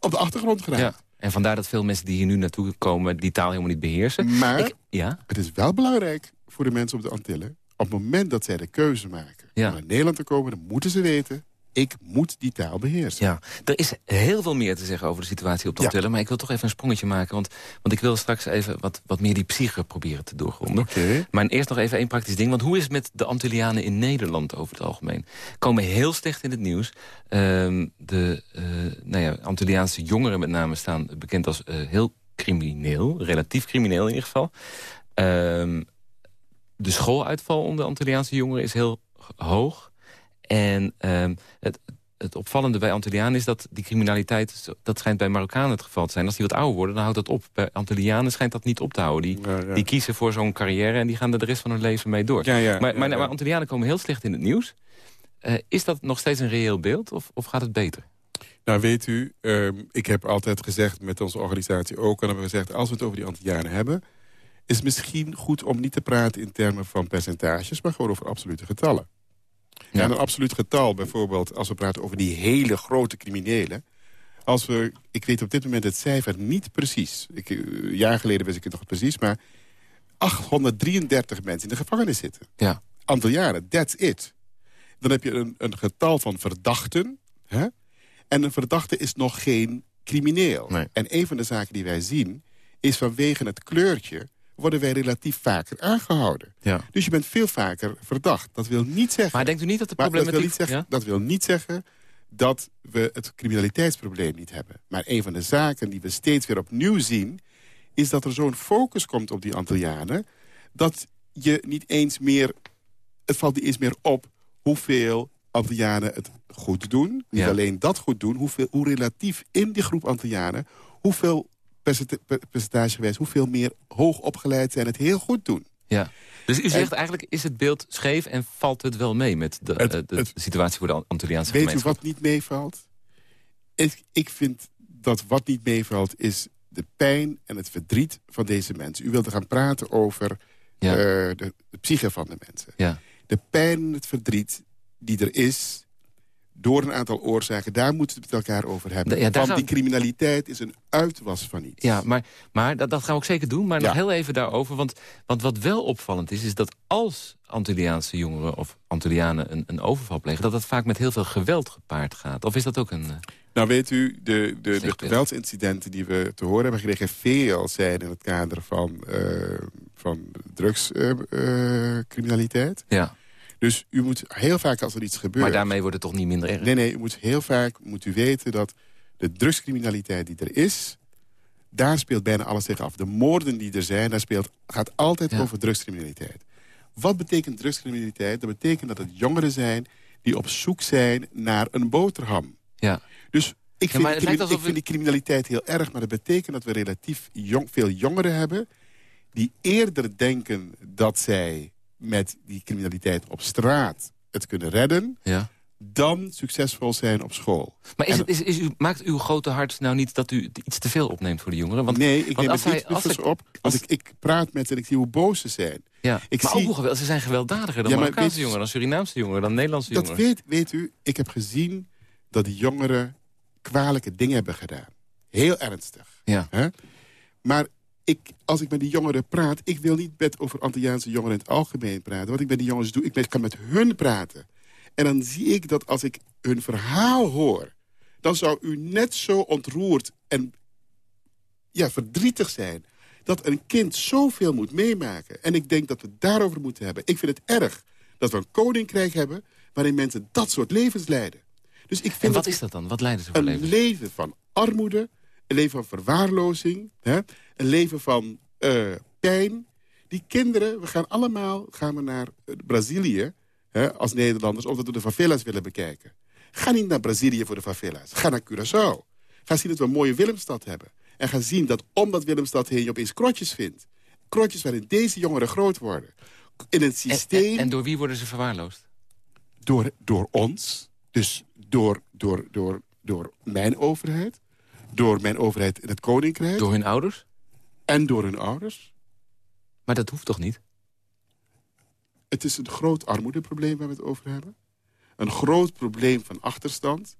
op de achtergrond geraakt. Ja. En vandaar dat veel mensen die hier nu naartoe komen... die taal helemaal niet beheersen. Maar Ik, ja? het is wel belangrijk voor de mensen op de Antillen... op het moment dat zij de keuze maken Ja. om naar Nederland te komen... dan moeten ze weten, ik moet die taal beheersen. Ja, er is heel veel meer te zeggen over de situatie op de Ja. Antillen. Maar ik wil toch even een sprongetje maken. Want, want ik wil straks even wat, wat meer die psyche proberen te doorgronden. Oké. Maar eerst nog even één praktisch ding. Want hoe is het met de Antillianen in Nederland over het algemeen? Komen heel slecht in het nieuws. Ehm, de eh, nou ja, Antilliaanse jongeren met name staan bekend als eh, heel crimineel. Relatief crimineel in ieder geval. De schooluitval onder Antilliaanse jongeren is heel hoog. En ehm, het, het opvallende bij Antillianen is dat die criminaliteit... dat schijnt bij Marokkanen het geval te zijn. Als die wat ouder worden, dan houdt dat op. Bij Antillianen schijnt dat niet op te houden. Die, Ja, ja. die kiezen voor zo'n carrière en die gaan er de rest van hun leven mee door. Ja, ja, maar, maar Antillianen komen heel slecht in het nieuws. Eh, is dat nog steeds een reëel beeld of, of gaat het beter? Nou, weet u, ehm, ik heb altijd gezegd met onze organisatie ook... en hebben we gezegd, als we het over die Antillianen hebben... is misschien goed om niet te praten in termen van percentages... maar gewoon over absolute getallen. Ja. En een absoluut getal, bijvoorbeeld als we praten over die hele grote criminelen... Als we, ik weet op dit moment het cijfer niet precies. Ik, eh, een jaar geleden wist ik het nog precies, maar 833 mensen in de gevangenis zitten. Ja. Aantal jaren, that's it. Dan heb je een, een getal van verdachten. Hè? En een verdachte is nog geen crimineel. Nee. En een van de zaken die wij zien... is vanwege het kleurtje worden wij relatief vaker aangehouden. Ja. Dus je bent veel vaker verdacht. Dat wil niet zeggen... Maar denkt u niet dat de Maar dat wil, problematiek... niet zeggen, Ja? dat wil niet zeggen dat we het criminaliteitsprobleem niet hebben. Maar een van de zaken die we steeds weer opnieuw zien... is dat er zo'n focus komt op die Antillianen... dat je niet eens meer... het valt niet eens meer op hoeveel Antillianen het goed doen. Niet Ja. alleen dat goed doen, hoeveel, hoe relatief in die groep Antillianen... hoeveel percentage geweest... hoeveel meer hoogopgeleid zijn het heel goed doen. Ja. Dus u zegt eigenlijk, is het beeld scheef en valt het wel mee... met de, Het- eh, de het- situatie voor de Antilliaanse Weet u gemeenschap? wat niet meevalt? Ik, ik vind dat wat niet meevalt is de pijn en het verdriet van deze mensen. U wilde gaan praten over Ja. eh, de, de psyche van de mensen. Ja. De pijn en het verdriet die er is door een aantal oorzaken... daar moeten we het met elkaar over hebben. Ja, Want die criminaliteit is een uitwas van iets. Ja, maar, maar dat, dat gaan we ook zeker doen. Maar nog heel even daarover. Want, want wat wel opvallend is, is dat als Antilliaanse jongeren... of Antillianen een, een overval plegen... dat dat vaak met heel veel geweld gepaard gaat. Of is dat ook een... eh, Nou weet u, de, de, de geweldsincidenten die we te horen hebben gekregen... veel zijn in het kader van, eh van drugscriminaliteit. ja, dus u moet heel vaak als er iets gebeurt... maar daarmee wordt het toch niet minder erg? Nee, nee, u moet heel vaak moet u weten dat de drugscriminaliteit die er is... daar speelt bijna alles zich af. De moorden die er zijn, daar speelt, gaat altijd Ja. over drugscriminaliteit. Wat betekent drugscriminaliteit? Dat betekent dat het jongeren zijn die op zoek zijn naar een boterham. Ja. Dus ik vind, ik vind we- die criminaliteit heel erg, maar dat betekent dat we relatief jong, veel jongeren hebben... die eerder denken dat zij met die criminaliteit op straat het kunnen redden... ja. dan succesvol zijn op school. Maar is het, is, is u, maakt uw grote hart nou niet dat u iets te veel opneemt voor de jongeren? Want, nee, ik want neem het niet hij- op. Want als- ik, ik praat met ze en ik zie hoe boos ze zijn. ja. ik maar zie- ook geweld, ze zijn gewelddadiger dan Ja, Marokkaanse jongeren... dan Surinaamse jongeren, dan Nederlandse Dat jongeren. weet, weet u, ik heb gezien dat die jongeren kwalijke dingen hebben gedaan. Heel ernstig. Ja. Hè? Maar ik, als ik met die jongeren praat... ik wil niet met over Antilliaanse jongeren in het algemeen praten. Wat ik met die jongens doe, ik ben- kan met hun praten. En dan zie ik dat als ik hun verhaal hoor... dan zou u net zo ontroerd en ja, verdrietig zijn... dat een kind zoveel moet meemaken. En ik denk dat we het daarover moeten hebben. Ik vind het erg dat we een koninkrijk hebben... waarin mensen dat soort levens leiden. Dus ik vind En wat dat is dat dan? Wat leiden ze voor een leven? leven van armoede, een leven van verwaarlozing... Hè? Een leven van eh, pijn. Die kinderen, we gaan allemaal gaan we naar eh, Brazilië hè, als Nederlanders... omdat we de favelas willen bekijken. Ga niet naar Brazilië voor de favelas. Ga naar Curaçao. Ga zien dat we een mooie Willemstad hebben. En ga zien dat om dat Willemstad heen je opeens krotjes vindt. Krotjes waarin deze jongeren groot worden. In En, systeem en, en door wie worden ze verwaarloosd? door, door ons, dus door, door, door, door mijn overheid... door mijn overheid in het Koninkrijk Door hun ouders? En door hun ouders. Maar dat hoeft toch niet? Het is een groot armoedeprobleem waar we het over hebben. Een groot probleem van achterstand.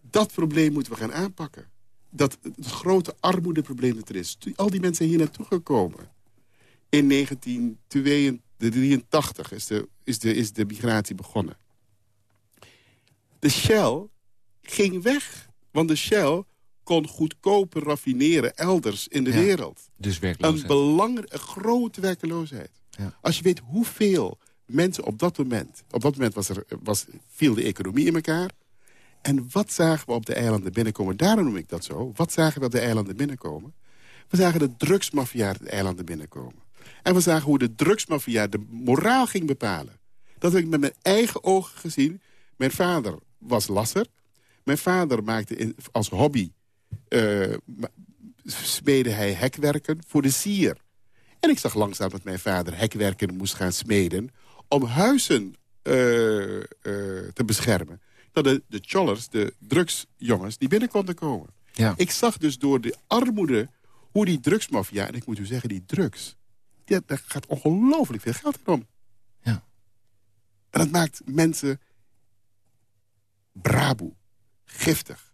Dat probleem moeten we gaan aanpakken. Dat het grote armoedeprobleem dat er is. Al die mensen zijn hier naartoe gekomen. In 1983 is de, is de, is de migratie begonnen. De Shell ging weg. Want de Shell kon goedkoper raffineren elders in de Ja. wereld. Dus Een, werkloosheid. belangrijke, een grote werkloosheid. Ja. Als je weet hoeveel mensen op dat moment... op dat moment was er, was, viel de economie in elkaar. En wat zagen we op de eilanden binnenkomen? Daarom noem ik dat zo. Wat zagen we op de eilanden binnenkomen? We zagen de drugsmafia de eilanden binnenkomen. En we zagen hoe de drugsmafia de moraal ging bepalen. Dat heb ik met mijn eigen ogen gezien. Mijn vader was lasser. Mijn vader maakte in, als hobby... ma- smeden hij hekwerken voor de sier. En ik zag langzaam dat mijn vader hekwerken moest gaan smeden... om huizen eh, eh, te beschermen. Dat de, de chollers, de drugsjongens, die binnen konden komen. Ja. Ik zag dus door de armoede hoe die drugsmafia... en ik moet u zeggen, die drugs... Ja, daar gaat ongelooflijk veel geld in om. Ja. En dat maakt mensen braboe, giftig.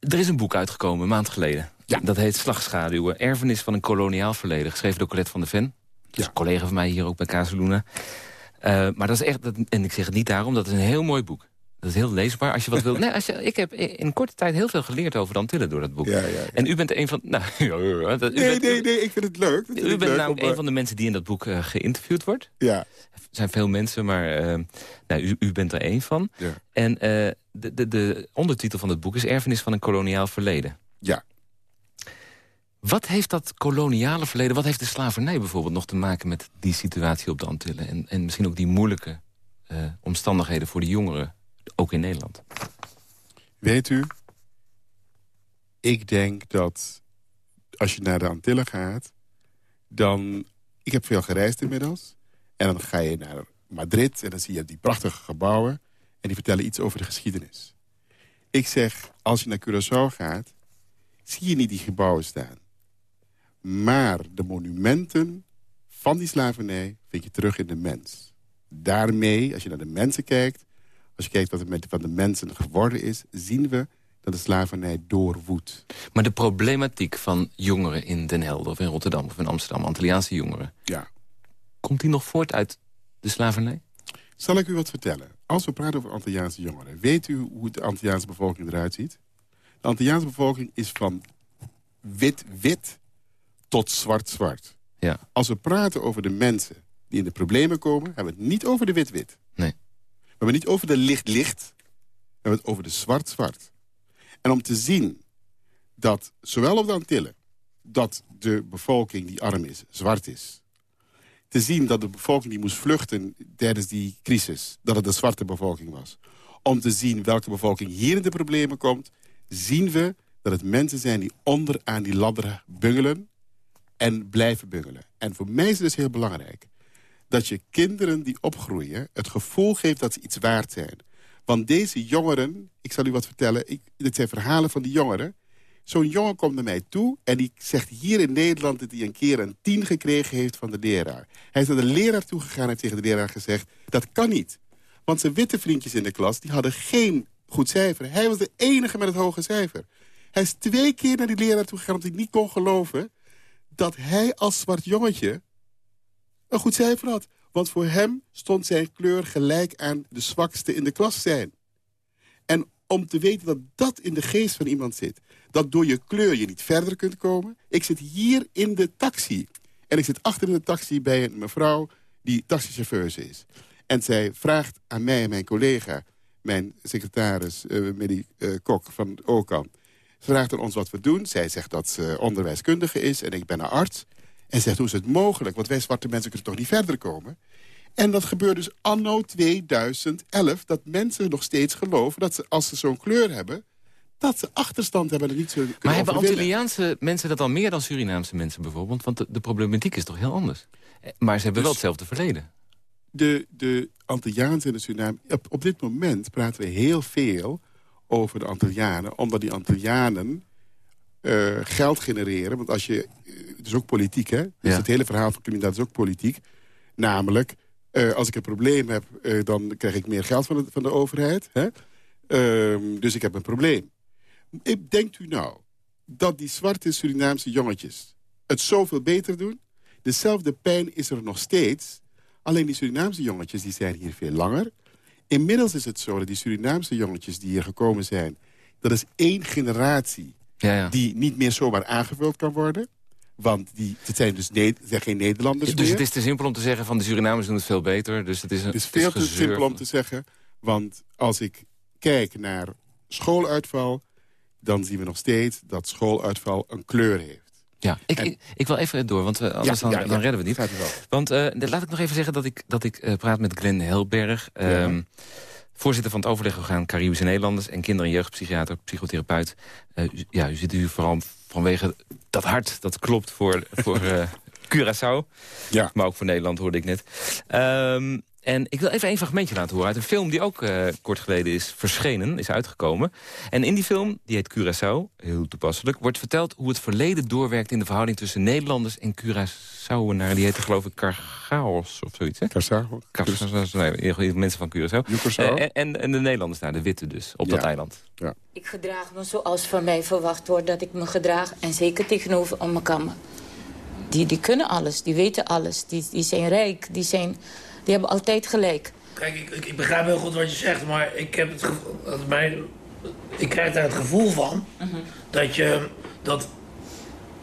Er is een boek uitgekomen, een maand geleden. Ja. Dat heet Slagschaduwen, erfenis van een koloniaal verleden. Geschreven door Colette van der Ven. Dat is Ja. een collega van mij hier ook bij Casaluna. Eh maar dat is echt, dat- en ik zeg het niet daarom, dat is een heel mooi boek. Dat is heel leesbaar. Als je wat wil. Nee, als je, ik heb in korte tijd heel veel geleerd over de Antillen door dat boek. Ja, ja, ja. En u bent een van. Nou, u Nee, bent, nee, nee, ik vind het leuk. U bent leuk namelijk om, een van de mensen die in dat boek eh, geïnterviewd wordt. Ja, zijn veel mensen, maar eh, nou, u, u bent er één van. ja. En eh, de, de, de ondertitel van het boek is Erfenis van een koloniaal verleden. ja. Wat heeft dat koloniale verleden, wat heeft de slavernij bijvoorbeeld nog te maken met die situatie op de Antillen? En, en misschien ook die moeilijke eh, omstandigheden voor de jongeren, ook in Nederland. Weet u, Ik denk dat als je naar de Antillen gaat... dan... Ik heb veel gereisd inmiddels. En dan ga je naar Madrid en dan zie je die prachtige gebouwen. En die vertellen iets over de geschiedenis. Ik zeg, als je naar Curaçao gaat... zie je niet die gebouwen staan. Maar de monumenten van die slavernij vind je terug in de mens. Daarmee, als je naar de mensen kijkt... als je kijkt wat er met van de mensen geworden is... zien we dat de slavernij doorwoedt. Maar de problematiek van jongeren in Den Helder... of in Rotterdam of in Amsterdam, Antilliaanse jongeren... Ja. Komt die nog voort uit de slavernij? Zal ik u wat vertellen? Als we praten over Antilliaanse jongeren... weet u hoe de Antilliaanse bevolking eruit ziet? De Antilliaanse bevolking is van wit-wit tot zwart-zwart. Ja. Als we praten over de mensen die in de problemen komen... hebben we het niet over de wit-wit. Nee. We hebben het niet over de licht-licht. We hebben het over de zwart-zwart. En om te zien dat, zowel op de Antillen... dat de bevolking die arm is, zwart is... te zien dat de bevolking die moest vluchten tijdens die crisis... dat het de zwarte bevolking was. Om te zien welke bevolking hier in de problemen komt... zien we dat het mensen zijn die onder aan die ladder bungelen... en blijven bungelen. En voor mij is het dus heel belangrijk... dat je kinderen die opgroeien het gevoel geeft dat ze iets waard zijn. Want deze jongeren, ik zal u wat vertellen... Ik, dit zijn verhalen van die jongeren... Zo'n jongen komt naar mij toe en die zegt hier in Nederland... dat hij een keer een tien gekregen heeft van de leraar. Hij is naar de leraar toegegaan en heeft tegen de leraar gezegd... dat kan niet. Want zijn witte vriendjes in de klas die hadden geen goed cijfer. Hij was de enige met het hoge cijfer. Hij is twee keer naar die leraar toegegaan omdat hij niet kon geloven... dat hij als zwart jongetje een goed cijfer had. Want voor hem stond zijn kleur gelijk aan de zwakste in de klas zijn. Om te weten dat dat in de geest van iemand zit... dat door je kleur je niet verder kunt komen... ik zit hier in de taxi. En ik zit achter in de taxi bij een mevrouw die taxichauffeur is. En zij vraagt aan mij en mijn collega... mijn secretaris, uh, Kok van OKAN... ze vraagt aan ons wat we doen. Zij zegt dat ze onderwijskundige is en ik ben een arts. En zegt, hoe is het mogelijk? Want wij zwarte mensen kunnen toch niet verder komen? En dat gebeurt dus anno 2011. Dat mensen nog steeds geloven dat ze, als ze zo'n kleur hebben... dat ze achterstand hebben en niet zullen kunnen Maar hebben. Antilliaanse mensen dat al meer dan Surinaamse mensen bijvoorbeeld? Want de, de problematiek is toch heel anders? Maar ze hebben wel Dus- hetzelfde verleden. de, de Antilliaanse en de Suriname... Op, op dit moment praten we heel veel over de Antillianen... omdat die Antillianen eh, geld genereren. Want als je... eh, Het is ook politiek, hè? Dus Ja. het hele verhaal van criminaliteit is ook politiek. Namelijk, eh, als ik een probleem heb... eh, dan krijg ik meer geld van de, van de overheid. Hè? Ehm, dus ik heb een probleem. Ik- Denkt u nou dat die zwarte Surinaamse jongetjes... het zoveel beter doen? Dezelfde pijn is er nog steeds... Alleen die Surinaamse jongetjes die zijn hier veel langer. Inmiddels is het zo dat die Surinaamse jongetjes die hier gekomen zijn... dat is één generatie Ja, ja. die niet meer zomaar aangevuld kan worden. Want die, het zijn dus ne- zijn geen Nederlanders Dus meer. het is te simpel om te zeggen van de Surinamers doen het veel beter. Dus het is, een, Het is veel te simpel om te zeggen. Want als ik kijk naar schooluitval... dan zien we nog steeds dat schooluitval een kleur heeft. Ja, ik, En- ik, ik wil even door, want we, anders dan, ja, ja. dan redden we het niet. Gaat wel. Want eh, laat ik nog even zeggen dat ik, dat ik eh, praat met Glenn Helberg... ehm, voorzitter van het overlegorgaan Caribische Nederlanders... en kinder- en jeugdpsychiater, psychotherapeut. Eh, ja, u zit hier vooral vanwege dat hart dat klopt voor, voor eh, Curaçao. Ja. Maar ook voor Nederland, hoorde ik net. Ehm, en ik wil even een fragmentje laten horen uit een film die ook eh, kort geleden is verschenen, is uitgekomen. En in die film, die heet Curaçao, heel toepasselijk, wordt verteld hoe het verleden doorwerkt in de verhouding tussen Nederlanders en Curaçaoenaren. Die heette geloof ik Cargaos of zoiets, hè? Curaçao. Cargaos, nee, geval mensen van Curaçao. Curaçao. Eh, en, en, en de Nederlanders daar, de witte dus, op dat Ja. eiland. Ik gedraag me zoals van mij verwacht wordt dat ik me gedraag. En zeker tegenover om mijn kammen. Die, die kunnen alles, die weten alles. Die, die zijn rijk, die, zijn, die hebben altijd gelijk. Kijk, ik, ik, ik begrijp heel goed wat je zegt, maar ik heb het gevoel, dat mij, ik krijg daar het gevoel van dat je dat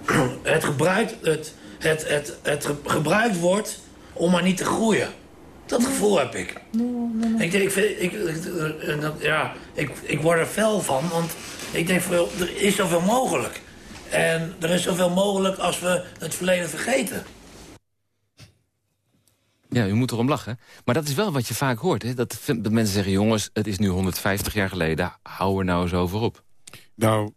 het gebruikt, het, het, het, het ge- gebruikt wordt om maar niet te groeien. Dat gevoel heb ik. Ik, denk, ik, vind, ik, ik, dat- ja, ik, ik word er fel van, want ik denk, er is zoveel mogelijk. En er is zoveel mogelijk als we het verleden vergeten. Ja, u moet erom lachen. Maar dat is wel wat je vaak hoort. Hè? Dat, dat mensen zeggen, jongens, het is nu 150 jaar geleden. Hou er nou eens over op. Nou,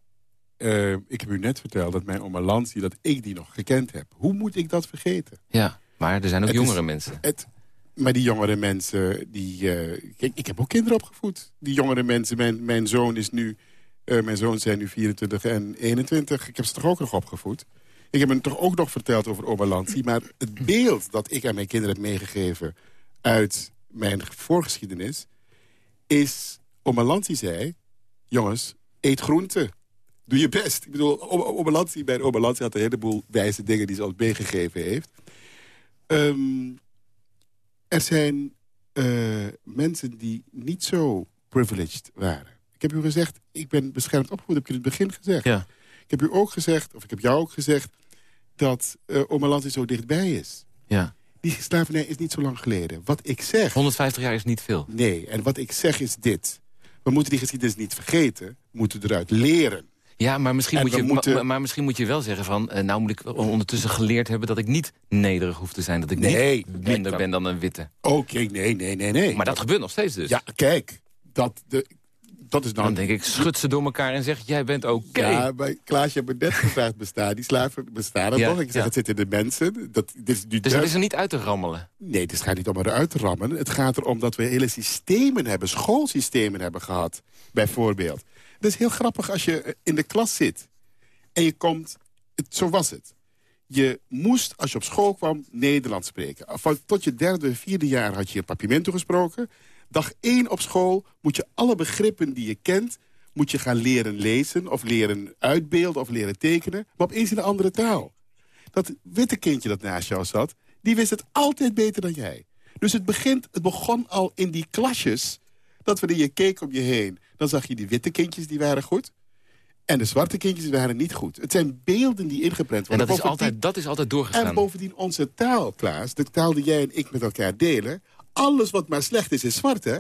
eh, ik heb u net verteld dat mijn oma Lansi, dat ik die nog gekend heb. Hoe moet ik dat vergeten? Ja, maar er zijn ook Het jongere is- mensen. Het, maar die jongere mensen, die, eh, kijk, ik heb ook kinderen opgevoed. Die jongere mensen, mijn, mijn zoon is nu, eh, mijn zoons zijn nu 24 en 21. Ik heb ze toch ook nog opgevoed. Ik heb hem toch ook nog verteld over oma Lansi. Maar het beeld dat ik aan mijn kinderen heb meegegeven uit mijn voorgeschiedenis... is, oma Lansi zei, jongens, eet groente. Doe je best. Ik bedoel, oma oma Lansi, bij oma Lansi had een heleboel wijze dingen die ze ons meegegeven heeft. Ehm, er zijn eh, mensen die niet zo privileged waren. Ik heb u gezegd, ik ben beschermd opgevoed, heb ik in het begin gezegd. Ja. Ik heb u ook gezegd, of ik heb jou ook gezegd... dat uh, oma Lansi zo dichtbij is. Ja. Die slavernij is niet zo lang geleden. Wat ik zeg... 150 jaar is niet veel. Nee, en wat ik zeg is dit. We moeten die geschiedenis niet vergeten. We moeten eruit leren. Ja, maar misschien, En moet je, moeten- maar, maar misschien moet je wel zeggen van... eh, nou moet ik ondertussen geleerd hebben dat ik niet nederig hoef te zijn. Dat ik Nee, niet minder dat- ben dan een witte. Oké, nee, nee, nee, nee. Maar dat gebeurt nog steeds dus. Ja, kijk. Dat, de, dat is nou... Dan denk ik, schud ze door elkaar en zeg, jij bent oké. Ja, maar Klaasje me net gevraagd, bestaan die slaven bestaan er Ja, nog? Ik zeg, ja. het zit in de mensen. Dat, dit is nu Dus dat is er niet uit te rammelen. Nee, het gaat niet om eruit te rammen. Het gaat erom dat we hele systemen hebben, schoolsystemen hebben gehad, bijvoorbeeld. Het is heel grappig als je in de klas zit en je komt... Het, zo was het. Je moest, als je op school kwam, Nederlands spreken. Van, tot je derde, vierde jaar had je Papiamento gesproken. Dag één op school moet je alle begrippen die je kent... moet je gaan leren lezen of leren uitbeelden of leren tekenen... maar opeens in een andere taal. Dat witte kindje dat naast jou zat, die wist het altijd beter dan jij. Dus het, begint, het begon al in die klasjes... dat wanneer je keek om je heen, dan zag je die witte kindjes, die waren goed... En de zwarte kindjes waren niet goed. Het zijn beelden die ingeprent En worden. dat is, altijd, dat is altijd en doorgegaan. bovendien onze taal, Klaas, de taal die jij en ik met elkaar delen... alles wat maar slecht is, is zwart, hè?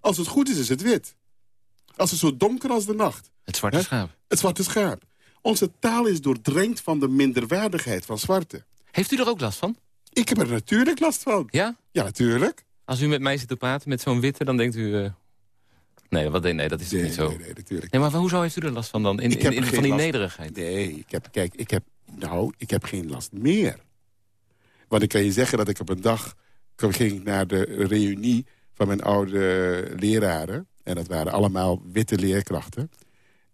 Als het goed is, is het wit. Als het zo donker als de nacht. Het zwarte Hè? schaap. Het zwarte schaap. Onze taal is doordrenkt van de minderwaardigheid van zwarte. Heeft u er ook last van? Ik heb er natuurlijk last van. Ja? Ja, natuurlijk. Als u met mij zit te praten met zo'n witte, dan denkt u... eh, Nee, wat, nee, dat is Nee, niet zo. nee, nee, natuurlijk. Nee, maar hoezo heeft u er last van dan? In, Ik heb in, in- van die last- nederigheid? Nee, ik heb, kijk, ik heb, nou, ik heb geen last meer. Want ik kan je zeggen dat ik op een dag ging naar de reunie van mijn oude leraren. En dat waren allemaal witte leerkrachten.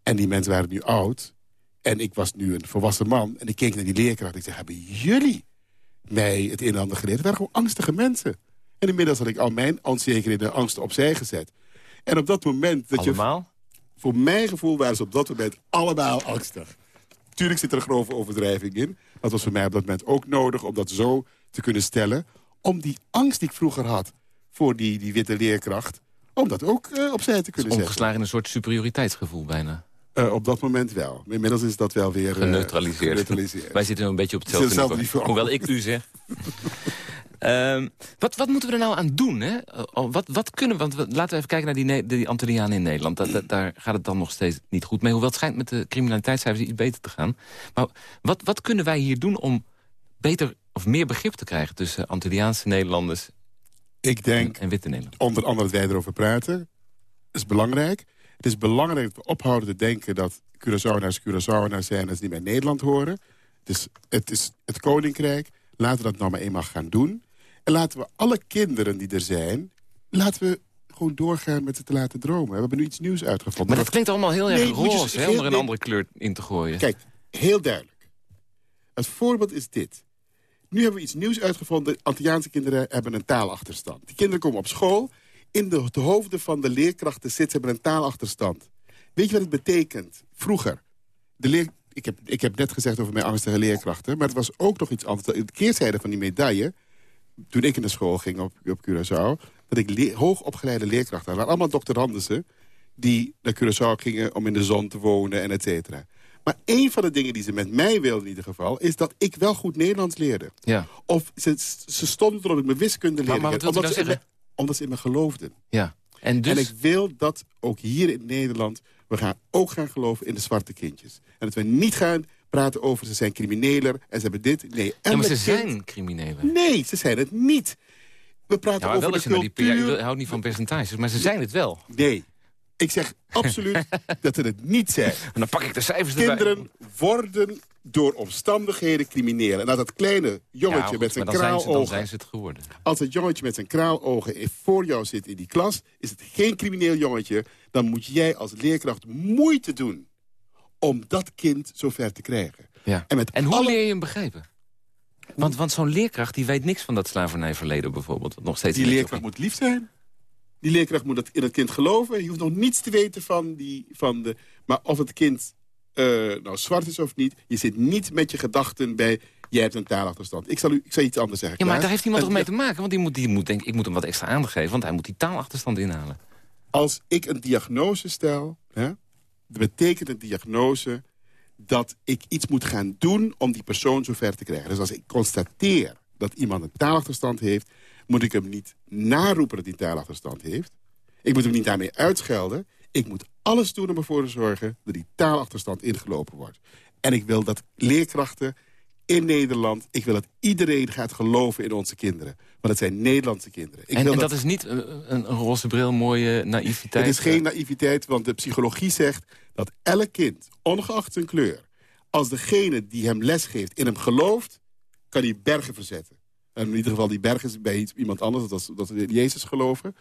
En die mensen waren nu oud. En ik was nu een volwassen man. En ik keek naar die leerkrachten. Ik zei, hebben jullie mij het een en ander geleerd? Het waren gewoon angstige mensen. En inmiddels had ik al mijn onzekerheden en angsten opzij gezet. En op dat moment... Dat je Allemaal? voor mijn gevoel waren ze op dat moment allemaal angstig. Tuurlijk zit er een grove overdrijving in. Dat was voor mij op dat moment ook nodig om dat zo te kunnen stellen. Om die angst die ik vroeger had voor die, die witte leerkracht... om dat ook eh, opzij te kunnen zetten. Omgeslagen in een soort superioriteitsgevoel bijna. Eh, op dat moment wel. Inmiddels is dat wel weer... eh, Geneutraliseerd. geneutraliseerd. Wij zitten een beetje op hetzelfde Hetzelfde niveau. niveau. Hoewel ik u zeg. Ehm, wat, wat moeten we er nou aan doen? Hè? Oh, Wat, wat kunnen we, want we- laten we even kijken naar die, Ne- die Antillianen in Nederland. Daar gaat het dan nog steeds niet goed mee. Hoewel het schijnt met de criminaliteitscijfers iets beter te gaan. Maar wat, wat kunnen wij hier doen om beter of meer begrip te krijgen... tussen Antilliaanse Nederlanders Ik en, denk, en witte Nederlanders? onder andere dat wij erover praten, is belangrijk. Het is belangrijk dat we ophouden te denken dat Curaçaoënaars Curaçaoënaars zijn... als die bij Nederland horen. Het is, het is het Koninkrijk. Laten we dat nou maar eenmaal gaan doen. En laten we alle kinderen die er zijn... laten we gewoon doorgaan met ze te laten dromen. We hebben nu iets nieuws uitgevonden. Maar dat klinkt allemaal heel erg Nee, roze, om er een andere kleur in te gooien. Kijk, heel duidelijk. Het voorbeeld is dit. Nu hebben we iets nieuws uitgevonden. Antilliaanse kinderen hebben een taalachterstand. Die kinderen komen op school. In de, de hoofden van de leerkrachten zitten, ze hebben een taalachterstand. Weet je wat het betekent? Vroeger. De leer, ik, heb, ik heb net gezegd over mijn angstige leerkrachten. Maar het was ook nog iets anders. De keerzijde van die medaille... toen ik in de school ging op, op Curaçao... dat ik le- hoogopgeleide leerkrachten had. waren allemaal doctorandussen die naar Curaçao gingen om in de zon te wonen en et cetera. Maar een van de dingen die ze met mij wilden in ieder geval... is dat ik wel goed Nederlands leerde. Ja, Of ze, ze stonden erop dat ik mijn wiskunde leerde. maar u omdat, ze me, omdat ze in me geloofden. ja. En dus... En ik wil dat ook hier in Nederland... we gaan ook gaan geloven in de zwarte kindjes. En dat we niet gaan praten over ze zijn crimineler en ze hebben dit. Nee, ja, maar ze kind- zijn criminelen. Nee, ze zijn het niet. We praten Ja, maar wel over als de die... cultuur... Ja, u houdt niet van percentages, maar ze zijn het wel. Nee, Ik zeg absoluut dat ze het niet zijn. En dan pak ik de cijfers erbij. Kinderen worden door omstandigheden crimineel. En als dat kleine jongetje Ja, met zijn maar dan zijn, ze, kraalogen... het geworden. Als het jongetje met zijn kraalogen voor jou zit in die klas... is het geen crimineel jongetje. Dan moet jij als leerkracht moeite doen... om dat kind zover te krijgen. Ja. En, met En hoe alle- leer je hem begrijpen? Want, want zo'n leerkracht die weet niks van dat slavernijverleden bijvoorbeeld. Nog steeds Die leerkracht moet lief zijn. Die leerkracht moet het, in het kind geloven. Je hoeft nog niets te weten van, die, van de... Maar of het kind eh, nou zwart is of niet... je zit niet met je gedachten bij... jij hebt een taalachterstand. Ik zal, u, ik zal iets anders zeggen. Ja, maar Klaas. daar heeft iemand toch mee te maken? Want die moet, die moet denk, ik moet hem wat extra aandacht geven, want hij moet die taalachterstand inhalen. Als ik een diagnose stel... Hè, dat betekent een diagnose dat ik iets moet gaan doen... om die persoon zover te krijgen. Dus als ik constateer dat iemand een taalachterstand heeft... moet ik hem niet naroepen dat hij taalachterstand heeft. Ik moet hem niet daarmee uitschelden. Ik moet alles doen om ervoor te zorgen dat die taalachterstand ingelopen wordt. En ik wil dat leerkrachten in Nederland... ik wil dat iedereen gaat geloven in onze kinderen. Want het zijn Nederlandse kinderen. Ik En, wil en dat is niet een, een, een roze bril, mooie naïviteit. het is geen naïviteit, want de psychologie zegt dat elk kind, ongeacht zijn kleur... als degene die hem lesgeeft in hem gelooft, kan hij bergen verzetten. En in ieder geval die bergen is bij iemand anders, dat, is, dat Jezus geloven.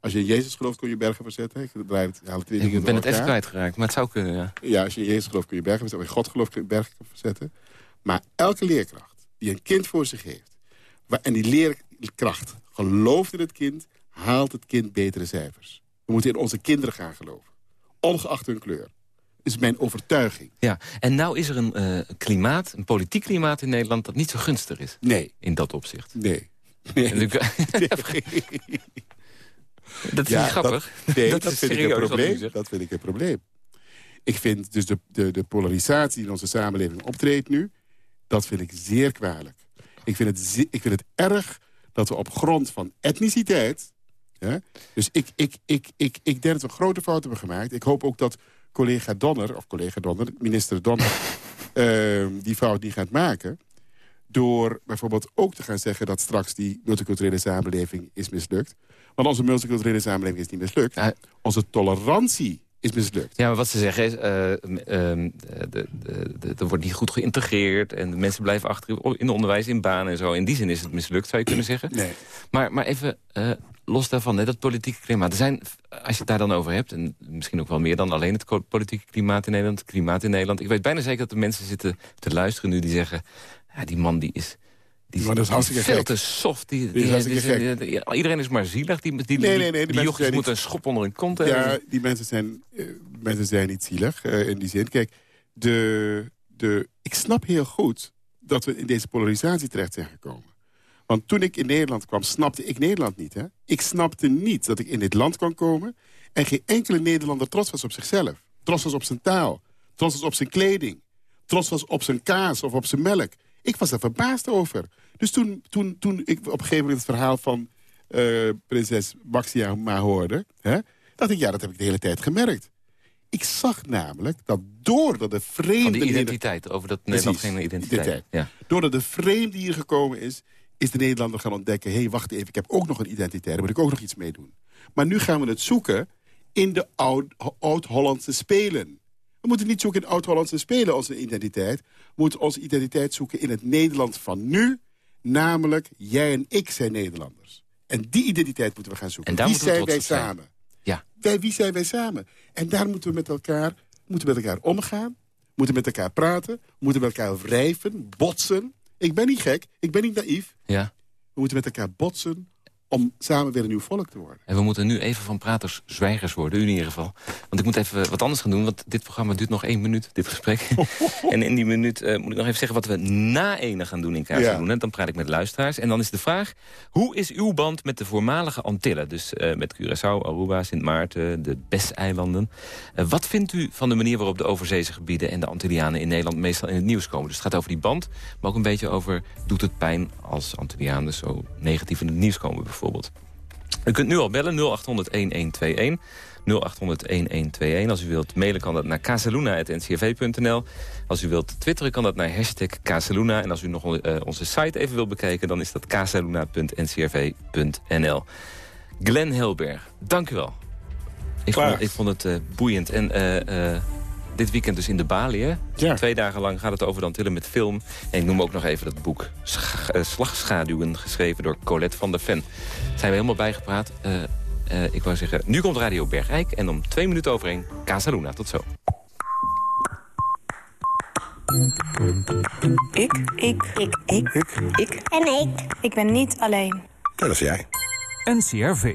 Als je in Jezus gelooft, kun je bergen verzetten. Ik draai het, haal Ik ben het even elkaar. kwijtgraakt, maar het zou kunnen, ja. Ja, als je in Jezus gelooft, kun je bergen verzetten. Als je in God gelooft, kun je bergen verzetten. Maar elke leerkracht die een kind voor zich heeft... en die leerkracht gelooft in het kind... haalt het kind betere cijfers. We moeten in onze kinderen gaan geloven. Ongeacht hun kleur. Is mijn overtuiging. ja. En nou is er een eh, klimaat, een politiek klimaat in Nederland... dat niet zo gunstig is, Nee, in dat opzicht. nee. Dat is Ja, niet grappig. Dat, nee, Dat dat, is vind ik een probleem. Dat vind ik een probleem. Ik vind dus de, de, de polarisatie die in onze samenleving optreedt nu... dat vind ik zeer kwalijk. Ik vind het, ik vind het erg dat we op grond van etniciteit... Hè, dus ik, ik, ik, ik, ik denk dat we grote fout hebben gemaakt. Ik hoop ook dat collega Donner, of collega Donner, minister Donner... ehm, die fout niet gaat maken... door bijvoorbeeld ook te gaan zeggen... dat straks die multiculturele samenleving is mislukt. Want onze multiculturele samenleving is niet mislukt. Onze tolerantie is mislukt. Ja, maar wat ze zeggen is, eh, ehm, er wordt niet goed geïntegreerd... en de mensen blijven achter in het onderwijs, in banen en zo. In die zin is het mislukt, zou je kunnen zeggen. Nee. Maar, maar even eh, los daarvan, hè, dat politieke klimaat. Er zijn, als je het daar dan over hebt, en misschien ook wel meer dan alleen het politieke klimaat in Nederland, het klimaat in Nederland. Ik weet bijna zeker dat er mensen zitten te luisteren nu die zeggen, ja, die man die is... Die Die man is hartstikke veel gek. te soft. Die, Die is die- die- iedereen is maar zielig. Die, die, die, Nee, nee, nee, die moeten niet- een schop onder hun kont hebben. Ja, die mensen zijn, eh, mensen zijn niet zielig eh, in die zin. Kijk, de, de, ik snap heel goed dat we in deze polarisatie terecht zijn gekomen. Want toen ik in Nederland kwam, snapte ik Nederland niet. Hè? Ik snapte niet dat ik in dit land kon komen... en geen enkele Nederlander trots was op zichzelf. Trots was op zijn taal. Trots was op zijn kleding. Trots was op zijn kaas of op zijn melk. Ik was er verbaasd over. Dus toen, toen, toen ik op een gegeven moment het verhaal van eh, prinses Maxia maar hoorde... Hè, dacht ik, ja, dat heb ik de hele tijd gemerkt. Ik zag namelijk dat doordat de vreemde... Van die Neder- identiteit, over dat Nederland geen identiteit. identiteit. Ja. Doordat de vreemde hier gekomen is, is de Nederlander gaan ontdekken... hé, hey, wacht even, ik heb ook nog een identiteit, daar moet ik ook nog iets mee doen. Maar nu gaan we het zoeken in de oud- oud-Hollandse spelen. We moeten niet zoeken in oud-Hollandse spelen, onze identiteit. We moeten onze identiteit zoeken in het Nederland van nu. Namelijk, jij en ik zijn Nederlanders. En die identiteit moeten we gaan zoeken. En daar Wie we zijn wij samen? Ja. Wij, wie zijn wij samen? En daar moeten we met elkaar, moeten met elkaar omgaan. Moeten met elkaar praten. Moeten met elkaar wrijven, botsen. Ik ben niet gek, ik ben niet naïef. ja. We moeten met elkaar botsen om samen weer een nieuw volk te worden. En we moeten nu even van praters zwijgers worden, u in ieder geval. Want ik moet even wat anders gaan doen, want dit programma duurt nog één minuut, dit gesprek. en in die minuut eh, moet ik nog even zeggen wat we na ene gaan doen in Kazeluna. Ja. Dan praat ik met luisteraars. En dan is de vraag, hoe is uw band met de voormalige Antillen? Dus eh, met Curaçao, Aruba, Sint Maarten, de Bes-eilanden. Eh, wat vindt u van de manier waarop de overzeese gebieden... en de Antillianen in Nederland meestal in het nieuws komen? Dus het gaat over die band, maar ook een beetje over... doet het pijn als Antillianen zo negatief in het nieuws komen bijvoorbeeld? U kunt nu al bellen, 0800-1121. 0800-1121. Als u wilt mailen kan dat naar casaluna.ncrv.nl. Als u wilt twitteren kan dat naar hashtag Casaluna. En als u nog eh, onze site even wilt bekijken... dan is dat casaluna.ncrv.nl. Glenn Helberg, dank u wel. Ik vond, ik vond het uh, boeiend. En uh, dit weekend dus in de Bali, hè? Ja. Twee dagen lang gaat het over de Antillen met film. En ik noem ook nog even dat boek Slagschaduwen, geschreven door Colette van der Ven. Zijn we helemaal bijgepraat. ik wou zeggen, nu komt Radio Bergijk. En om twee minuten overheen, Casaluna. Tot zo. Ik. Ik. Ik. Ik. Ik. Ik. En ik. Ik ben niet alleen. Dat is jij. NCRV.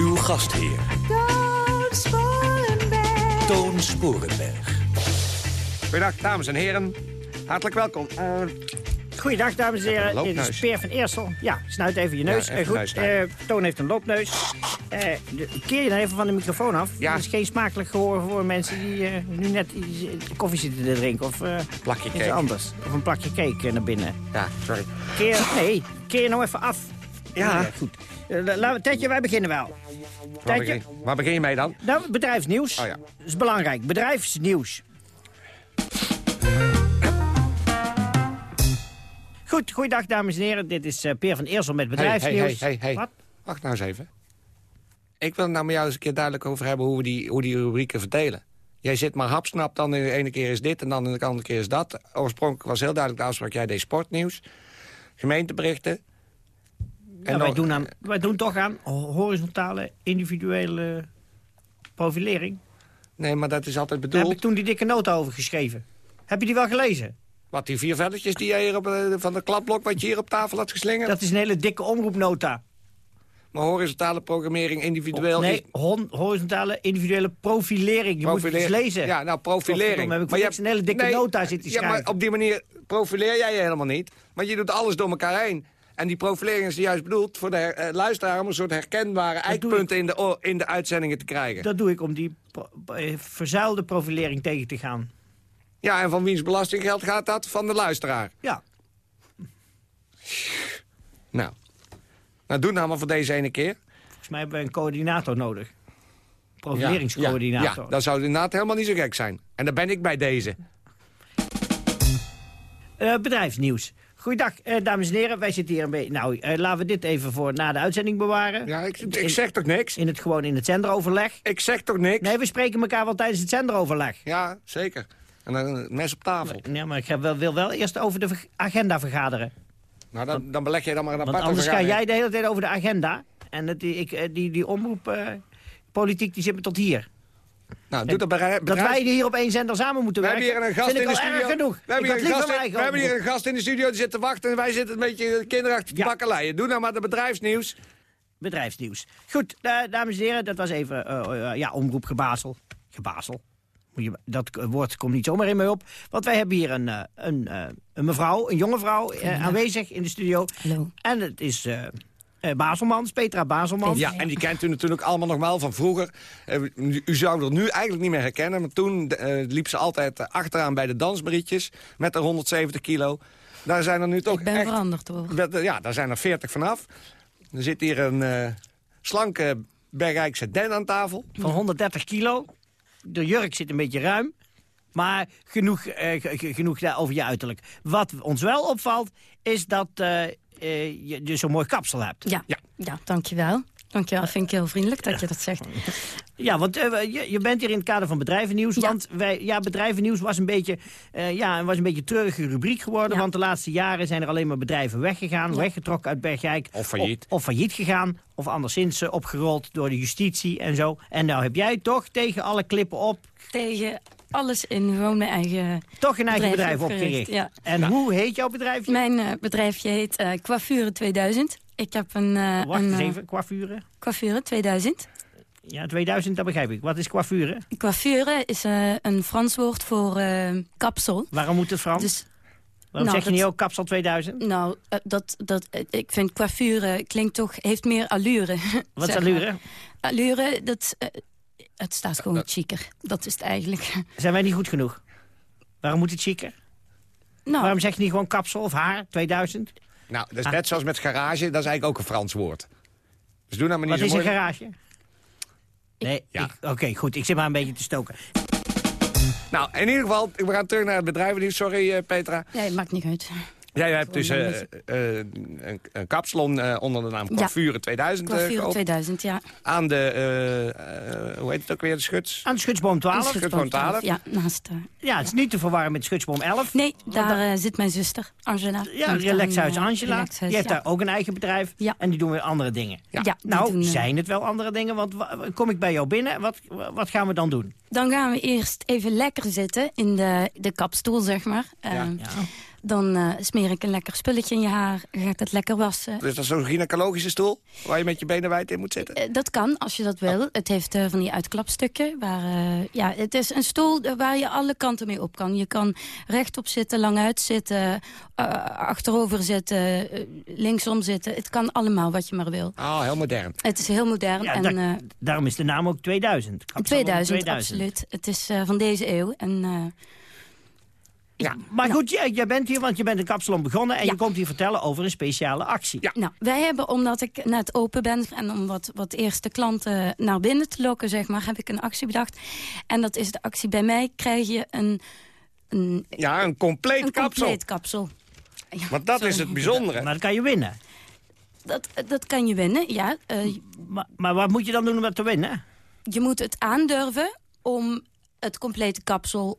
Uw gastheer. Toon Sporenberg. Toon Sporenberg. Goedendag, dames en heren. Hartelijk welkom. Uh, Goeiedag, dames en heren. Dit is Peer van Eersel. Ja, snuit even je neus. Ja, even goed, neus uh, Toon heeft een loopneus. Uh, keer je dan even van de microfoon af. Ja. Dat is geen smakelijk gehoor voor mensen die nu net koffie zitten te drinken. Of plakje iets cake. anders. Of een plakje cake naar binnen. Ja, sorry. Keer, nee, keer je nou even af. Ja. goed. laten we, Tetje, wij beginnen wel. Waar begin, waar begin je mee dan? Nou, bedrijfsnieuws. Oh ja. Dat is belangrijk. Bedrijfsnieuws. Goed, goeiedag dames en heren. Dit is uh, Peer van Eersel met bedrijfsnieuws. Hey, hey, hey, hey. Wat? Wacht nou eens even. Ik wil het nou met jou eens een keer duidelijk over hebben... hoe we die, hoe die rubrieken verdelen. Jij zit maar hapsnap, dan de ene keer is dit en dan de andere keer is dat. Oorspronkelijk was heel duidelijk de afspraak... jij deed sportnieuws, gemeenteberichten... Ja, wij, doen aan, wij doen toch aan horizontale, individuele profilering. Nee, maar dat is altijd Daar bedoeld... heb ik toen die dikke nota over geschreven. Heb je die wel gelezen? Wat, die vier velletjes die jij hier op, eh, van de klapblok... wat je hier op tafel had geslingerd? Dat is een hele dikke omroepnota. Maar horizontale programmering individueel... Nee, is... hon- horizontale, individuele profilering. Je moet het eens lezen. Ja, nou, profilering. Godverdomme, heb ik maar voor niks een hele dikke nota zitten Ja, schrijven. maar op die manier profileer jij je helemaal niet. Want je doet alles door elkaar heen. En die profilering is juist bedoeld voor de her- eh, luisteraar... om een soort herkenbare eikpunten in de, in de uitzendingen te krijgen. Dat doe ik om die pro- eh, verzuilde profilering tegen te gaan. Ja, en van wiens belastinggeld gaat dat? Van de luisteraar. Ja, Nou, nou doe nou maar voor deze ene keer. volgens mij hebben we een coördinator nodig. Profileringscoördinator. Ja, ja, dat zou inderdaad helemaal niet zo gek zijn. En dan ben ik bij deze. Eh, bedrijfsnieuws. Goeiedag, eh, dames en heren. Wij zitten hier een beetje... Nou, eh, laten we dit even voor na de uitzending bewaren. Ja, ik, ik In- zeg toch niks? In het, gewoon in het zenderoverleg. Ik zeg toch niks? Nee, we spreken elkaar wel tijdens het zenderoverleg. Ja, zeker. En dan mes op tafel. Nee, maar ik heb wel, wil wel eerst over de agenda vergaderen. Nou, dan, dan beleg je dan maar een aparte anders ga jij de hele tijd over de agenda. En het, die, ik, eh, die, die omroep... eh, Politiek die zit me tot hier. Nou, doe dat bij Dat wij hier op één zender samen moeten We werken. hebben hier een gast in de studio. genoeg. We hebben, Ik hier een, gast, in, we hebben hier een gast in de studio die zit te wachten... en wij zitten een beetje kinderachtig te Ja. bakkeleien. Doe nou maar de bedrijfsnieuws. Bedrijfsnieuws. Goed, eh, dames en heren, dat was even eh, eh, ja, omroep gebazel. Gebazel. Moet je, dat woord komt niet zomaar in mij op. Want wij hebben hier een, eh, een, eh, een mevrouw, een jonge vrouw, aanwezig in de studio. Hallo. En het is eh, Baselmans, Petra Baselmans. Ja, en die kent u natuurlijk allemaal nog wel van vroeger. Eh, u- zou er nu eigenlijk niet meer herkennen... maar toen eh, liep ze altijd achteraan bij de dansbrietjes... met de 170 kilo. Daar zijn er nu toch Ik ben echt... veranderd hoor. Dat, Ja, daar zijn er 40 vanaf. Er zit hier een eh, slanke Bergrijkse den aan tafel. Van 130 kilo. De jurk zit een beetje ruim. Maar genoeg, eh, ge- ge- genoeg daar over je uiterlijk. Wat ons wel opvalt, is dat eh, je dus zo'n mooi kapsel hebt. Ja, ja. dankjewel. Dankjewel, vind ik heel vriendelijk dat je dat zegt. Ja, want eh, je, je bent hier in het kader van bedrijvennieuws. Ja. Want wij, ja, bedrijvennieuws was een beetje, eh, ja, was een beetje een treurige rubriek geworden. Ja. Want de laatste jaren zijn er alleen maar bedrijven weggegaan. Weggetrokken uit Bergijk. Of failliet. Of, of failliet gegaan. Of anderszins opgerold door de justitie en zo. En nou heb jij toch tegen alle klippen op... Tegen alles in gewoon mijn eigen... toch een eigen bedrijf Bedrijf opgericht. opgericht, ja. En hoe heet jouw bedrijfje? Mijn eh, bedrijfje heet eh Coiffure 2000. Ik heb een... eh Wacht een, eens eh, even, coiffure. Coiffure 2000. Ja, 2000, dat begrijp ik. Wat is coiffure? Coiffure is eh, een Frans woord voor eh, kapsel. Waarom moet het Frans? Dus Waarom zeg je niet ook kapsel 2000? Nou, dat, dat, ik vind coiffure klinkt toch, heeft meer allure. Wat is allure? maar. Allure, dat, het staat gewoon chiquer. Dat is het eigenlijk. Zijn wij niet goed genoeg? Waarom moet het chiquer? Nou, Waarom zeg je niet gewoon kapsel of haar 2000? Nou, dat is Ah. net zoals met garage, dat is eigenlijk ook een Frans woord. Dus doe nou maar niet Wat zo is een garage? Nee, Ja. oké, goed. Ik zit maar een beetje te stoken. Nou, in ieder geval, we gaan terug naar het bedrijvennieuws. Sorry, eh, Petra. nee, maakt niet uit. Jij hebt dus eh, een eh, een, een kapsalon eh, onder de naam Coiffure 2000 eh, Coiffure geopend. 2000, ja. Aan de, hoe heet het ook weer, de Schuts? Aan de Schutsboom 12. Schutsboom 12. Ja, naast... eh, Ja, het is niet te verwarren met Schutsboom 11. nee, daar zit mijn zuster, Angela. Ja, Relaxhuis Angela. Relaxhuis, die heeft ja. daar ook een eigen bedrijf. Ja. En die doen weer andere dingen. Ja, Nou, doen, zijn het wel andere dingen? Want wa- kom ik bij jou binnen, wat, wat gaan we dan doen? Dan gaan we eerst even lekker zitten in de, de kapstoel, zeg maar. Ehm, Dan eh, smeer ik een lekker spulletje in je haar. Ga ik het lekker wassen. Dus dat is zo'n gynaecologische stoel waar je met je benen wijd in moet zitten. Eh, dat kan, als je dat wil. Het heeft eh, van die uitklapstukken. Waar, eh, ja, het is een stoel waar je alle kanten mee op kan. Je kan rechtop zitten, lang uitzitten, eh, achterover zitten, linksom zitten. Het kan allemaal wat je maar wil. Ah, heel modern. Het is heel modern. Ja, en, daarom is de naam ook 2000. Kapsalon 2000, absoluut. Het is eh, van deze eeuw. En, eh, Ja, maar goed, jij, jij bent hier, want je bent een kapsalon begonnen... en Ja. je komt hier vertellen over een speciale actie. Nou, wij hebben, omdat ik net open ben... en om wat, wat eerste klanten naar binnen te lokken, zeg maar... heb ik een actie bedacht. En dat is de actie bij mij krijg je een... een Ja, een compleet een kapsel. compleet kapsel. Ja, Want dat sorry. is het bijzondere. Maar dat kan je winnen. Dat, dat kan je winnen, ja. Eh, Maar, maar wat moet je dan doen om dat te winnen? je moet het aandurven om het complete kapsel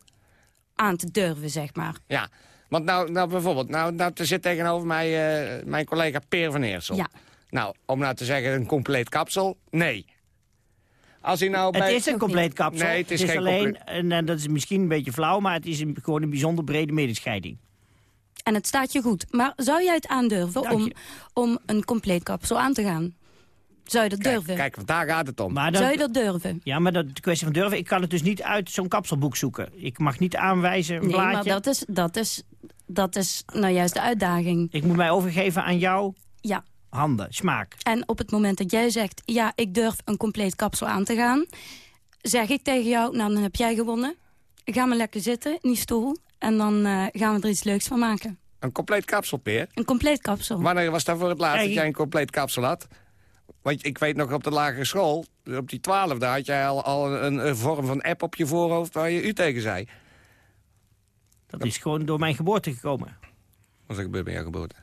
aan te durven, zeg maar. Ja, want nou, nou bijvoorbeeld, nou, nou er zit tegenover mij eh, mijn collega Peer van Eersel. Ja. Nou, om nou te zeggen een compleet kapsel, nee. Als hij nou bij... Het is een compleet kapsel. Nee, het is geen alleen, compleet- en, en dat is misschien een beetje flauw... maar het is een, gewoon een bijzonder brede middenscheiding. En het staat je goed. Maar zou jij het aandurven om, om een compleet kapsel aan te gaan? Zou je dat Kijk, durven? kijk, want daar gaat het om. Maar dan, Zou je dat durven? Ja, maar dat een kwestie van durven. Ik kan het dus niet uit zo'n kapselboek zoeken. Ik mag niet aanwijzen, een Nee, maar blaadje. dat is, dat, is, dat is nou juist de uitdaging. Ik moet mij overgeven aan jouw Ja. handen, smaak. En op het moment dat jij zegt... ja, ik durf een compleet kapsel aan te gaan... zeg ik tegen jou, nou, dan heb jij gewonnen. Ga maar lekker zitten in die stoel... en dan eh, gaan we er iets leuks van maken. Een compleet kapsel, Peer. Een compleet kapsel. Wanneer was dat voor het laatst dat jij een compleet kapsel had? Want ik weet nog op de lagere school, op die twaalfde... had jij al, al een, een vorm van app op je voorhoofd waar je u tegen zei. Dat is gewoon door mijn geboorte gekomen. Wat is er gebeurd bij jouw geboorte?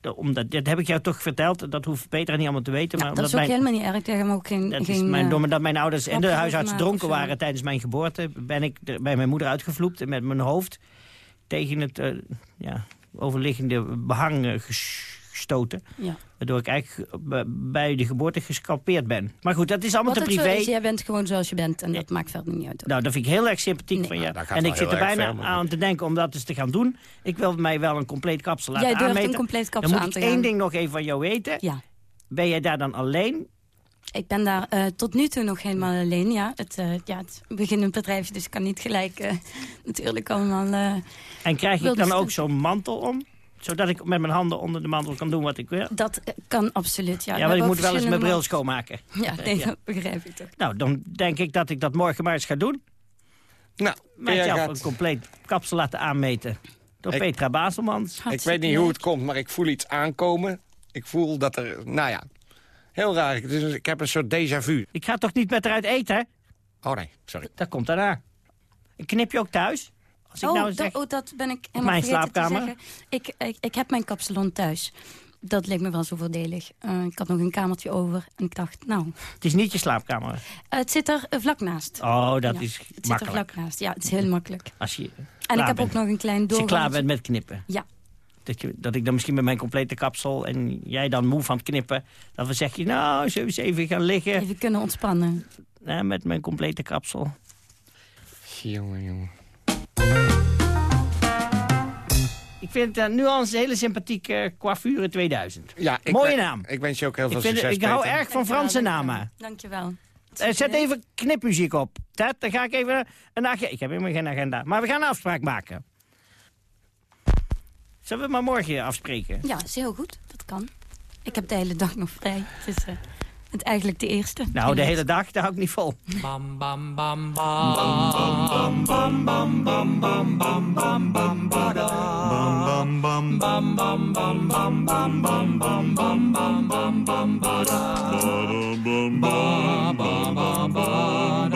Dat- Omdat, dat heb ik jou toch verteld. Dat hoeft Peter niet allemaal te weten. Maar dat is ook mijn, helemaal niet erg. Daar we ook geen... dat is mijn, eh, doordat mijn ouders en de huisarts dronken waren tijdens mijn geboorte... ben ik er bij mijn moeder uitgevloept en met mijn hoofd tegen het eh, ja, overliggende behang eh, ges- gestoten. ja. Waardoor ik eigenlijk eh, bij de geboorte gescalpeerd ben. Maar goed, dat is allemaal Wat te zo privé. is, jij bent gewoon zoals je bent. En dat maakt verder niet uit. Nou, dat vind ik heel erg sympathiek Nee. van je. En ik zit er bijna ver, aan te denken om dat eens te gaan doen. Ik wil mij wel een compleet kapsel laten Jij durft aanmeten. een compleet kapsel Dan aan moet te ik één gaan. ding nog even van jou weten. Ja. Ben jij daar dan alleen? Ik ben daar eh, tot nu toe nog helemaal alleen. Ja, het, eh ja, het beginnend bedrijf, dus ik kan niet gelijk eh, natuurlijk allemaal... eh, En krijg ik dan ook zo'n mantel om? Zodat ik met mijn handen onder de mantel kan doen wat ik wil? dat eh, kan absoluut, ja. Ja, want ik moet wel eens mijn bril schoonmaken. Ja, nee, dat begrijp ik toch. Nou, dan denk ik dat ik dat morgen maar eens ga doen. Nou, Mijzelf gaat- een compleet kapsel laten aanmeten. Door Ik- Petra Baselmans. Ik weet niet hoe het komt, maar ik voel iets aankomen. Ik voel dat er, nou ja, heel raar. Een- ik heb een soort déjà vu. Ik ga toch niet met eruit eten, hè? Oh nee, sorry. Dat komt daarna. Een knip je ook thuis? Als ik Oh, nou dat, zeg... oh, dat ben ik helemaal mijn te slaapkamer? zeggen. Ik, ik, ik heb mijn kapsalon thuis. Dat leek me wel zo voordelig. Eh, ik had nog een kamertje over. En ik dacht, nou, Het is niet je slaapkamer. eh, het zit er eh, vlak naast. Oh, dat Ja, is Het zit er makkelijk. vlak naast. Ja, het is heel makkelijk. Als je En ik heb bent. ook nog een klein Als je klaar doorgang. bent met knippen. Ja, Dat, je, dat ik dan misschien met mijn complete kapsel... en jij dan moe van het knippen... dan zeg je, nou, zullen we eens even gaan liggen... even kunnen ontspannen. hè, met mijn complete kapsel. Jongen, jongen. Ik vind het nu al een hele sympathieke coiffure 2000. Ja, ik Mooie naam. Ik wens je ook heel veel Ik, vind, succes, ik hou Peter. erg van Franse namen. Dankjewel. Eh, zet even knipmuziek op. Ted, dan ga ik even een agenda... Ik heb helemaal geen agenda. Maar we gaan een afspraak maken. Zullen we maar morgen afspreken? Ja, is heel goed. Dat kan. Ik heb de hele dag nog vrij. Het is eh, het eigenlijk de eerste. Nou, de hele dag, daar hou ik niet vol. Bam bam bam bam bam bam bam bam bam bam bam bam bada. Bam bam bam bam bam bam bam bam bam bam bam bam bam bada. Bam bam bam bam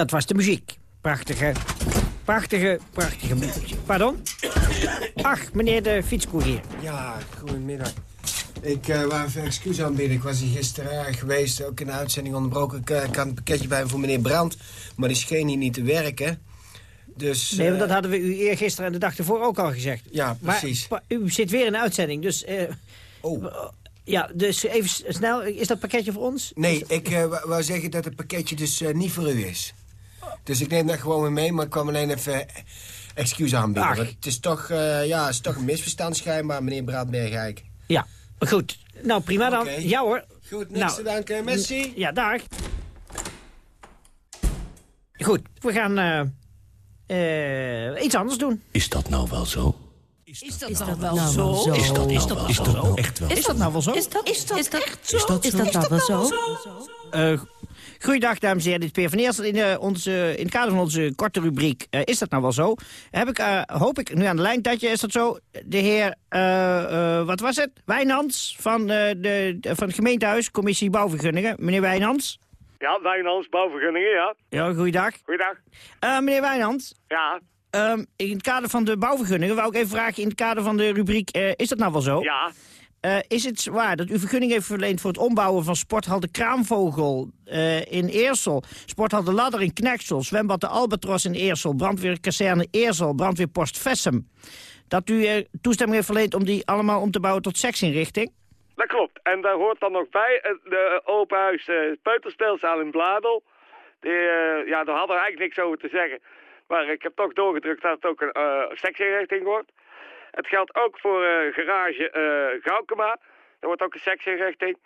Dat was de muziek. Prachtige, prachtige, prachtige muziek. Pardon? Ach, meneer de fietscourier. Ja, goedemiddag. Ik uh, wou even excuus aanbieden. Ik was hier gisteren uh, geweest, ook in de uitzending onderbroken. Ik, uh, ik had een pakketje bij voor meneer Brandt, maar die scheen hier niet te werken. Dus, Nee, maar dat hadden we u eergisteren en de dag ervoor ook al gezegd. Ja, precies. Maar, u zit weer in de uitzending, dus... oh. Ja, dus even snel. Is dat pakketje voor ons? Nee, ik wou- zeggen dat het pakketje dus niet voor u is. Dus ik neem dat gewoon weer mee, maar ik kwam alleen even excuus aanbieden. Het is toch, uh, ja, het is toch een misverstand schijnbaar, meneer Braatbergijk. Ja, goed. Nou, prima dan. Oké. Ja hoor. Goed, niks Nou, te danken. Merci. Ja, dag. Goed, we gaan eh, eh, iets anders doen. Is dat nou wel zo? Is dat, nou wel zo? Is dat nou Is dat wel nou zo? Is dat nou wel zo? Is dat, is dat, echt zo? Is dat nou wel zo? Goeiedag, dames en heren. Dit is Peer van Eersel. In, eh, onze, in het kader van onze korte rubriek eh, Is dat nou wel zo? Heb ik, eh, hoop ik, nu aan de lijn, is dat zo? De heer, wat was het? Wijnands van, de, van het gemeentehuis, commissie bouwvergunningen. Meneer Wijnands. Ja, Wijnands, bouwvergunningen, ja. Ja, goeiedag. Goeiedag. Meneer Wijnands. Ja. Ehm, in het kader van de bouwvergunningen wou ik even vragen... in het kader van de rubriek Is dat nou wel zo? Ja. Eh, is het waar dat u vergunning heeft verleend voor het ombouwen van sporthal de Kraamvogel eh, in Eersel, sporthal de Ladder in Knechtsel, zwembad de Albatros in Eersel, brandweerkazerne Eersel, brandweerpost Vessem, dat u eh, toestemming heeft verleend om die allemaal om te bouwen tot seksinrichting? Dat klopt. En daar hoort dan nog bij de open huis in Bladel. Die, ja, daar hadden we eigenlijk niks over te zeggen. Maar ik heb toch doorgedrukt dat het ook een seksinrichting wordt. Het geldt ook voor eh, garage eh Gaukema. Dat wordt ook een seksinrichting.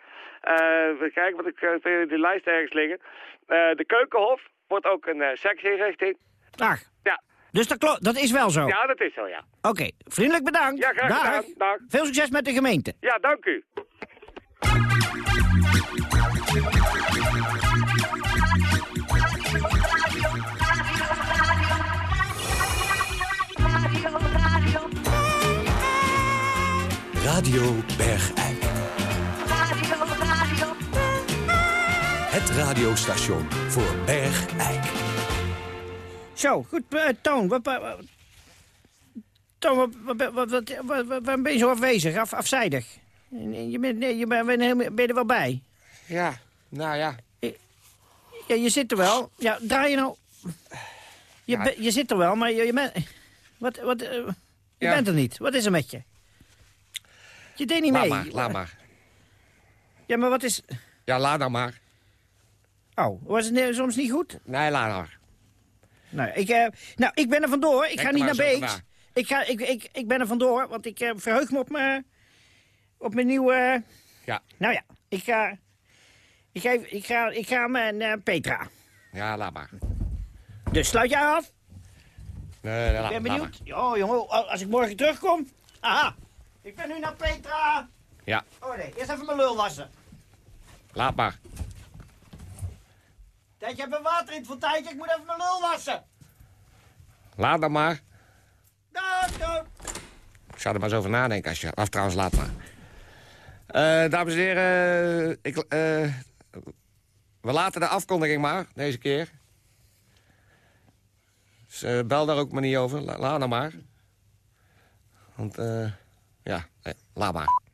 Eh we kijken, wat ik eh, vind die lijst ergens liggen. Eh, de Keukenhof wordt ook een eh seksinrichting. Ach, Ja. dus dat, dat is wel zo? Ja, dat is zo, ja. Oké, vriendelijk bedankt. Ja, graag Dag. gedaan. Dag. Veel succes met de gemeente. Ja, dank u. Radio Bergijk. Het radiostation voor Bergijk. Zo, goed, eh, Toon, wat, wat, wat- Toon, wat, ben je zo afwezig, af, afzijdig? Je bent, nee, je bent, ben je ben je er wel bij? Ja, nou ja. Ja, je zit er wel. Ja, draai je nou... Je, Ja. je zit er wel, maar je, je bent... Wat, wat, eh, je Ja. bent er niet. Wat is er met je? Je deed niet Laat mee. maar, laat maar. Ja, maar wat is... Ja, laat dan maar. Oh, was het soms niet goed? Nee, laat maar. Nou, ik, eh, nou, ik ben er vandoor. Ik Denk ga niet naar Beeks. Ik, ga, ik, ik, ik ben er vandoor, want ik eh, verheug me op mijn, op mijn nieuwe... Ja. Nou ja, ik ga... Ik ga, ik ga, ik ga met eh, Petra. Ja, laat maar. Dus sluit jij af? Nee, laat, Ik ben benieuwd. Oh, jongen, als ik morgen terugkom... Aha, ik ben nu naar Petra. Ja, Oh nee, eerst even mijn lul wassen. laat maar. Tijdje even water in het fonteintje, ik moet even mijn lul wassen. Laat dan maar. Dag, dag. Ik zou er maar eens over nadenken als je... Of trouwens, laat maar. Eh, dames en heren, ik, eh, we laten de afkondiging maar, deze keer. Dus eh, bel daar ook maar niet over, La- laat nou maar. Want, eh, ja, nee, laat maar.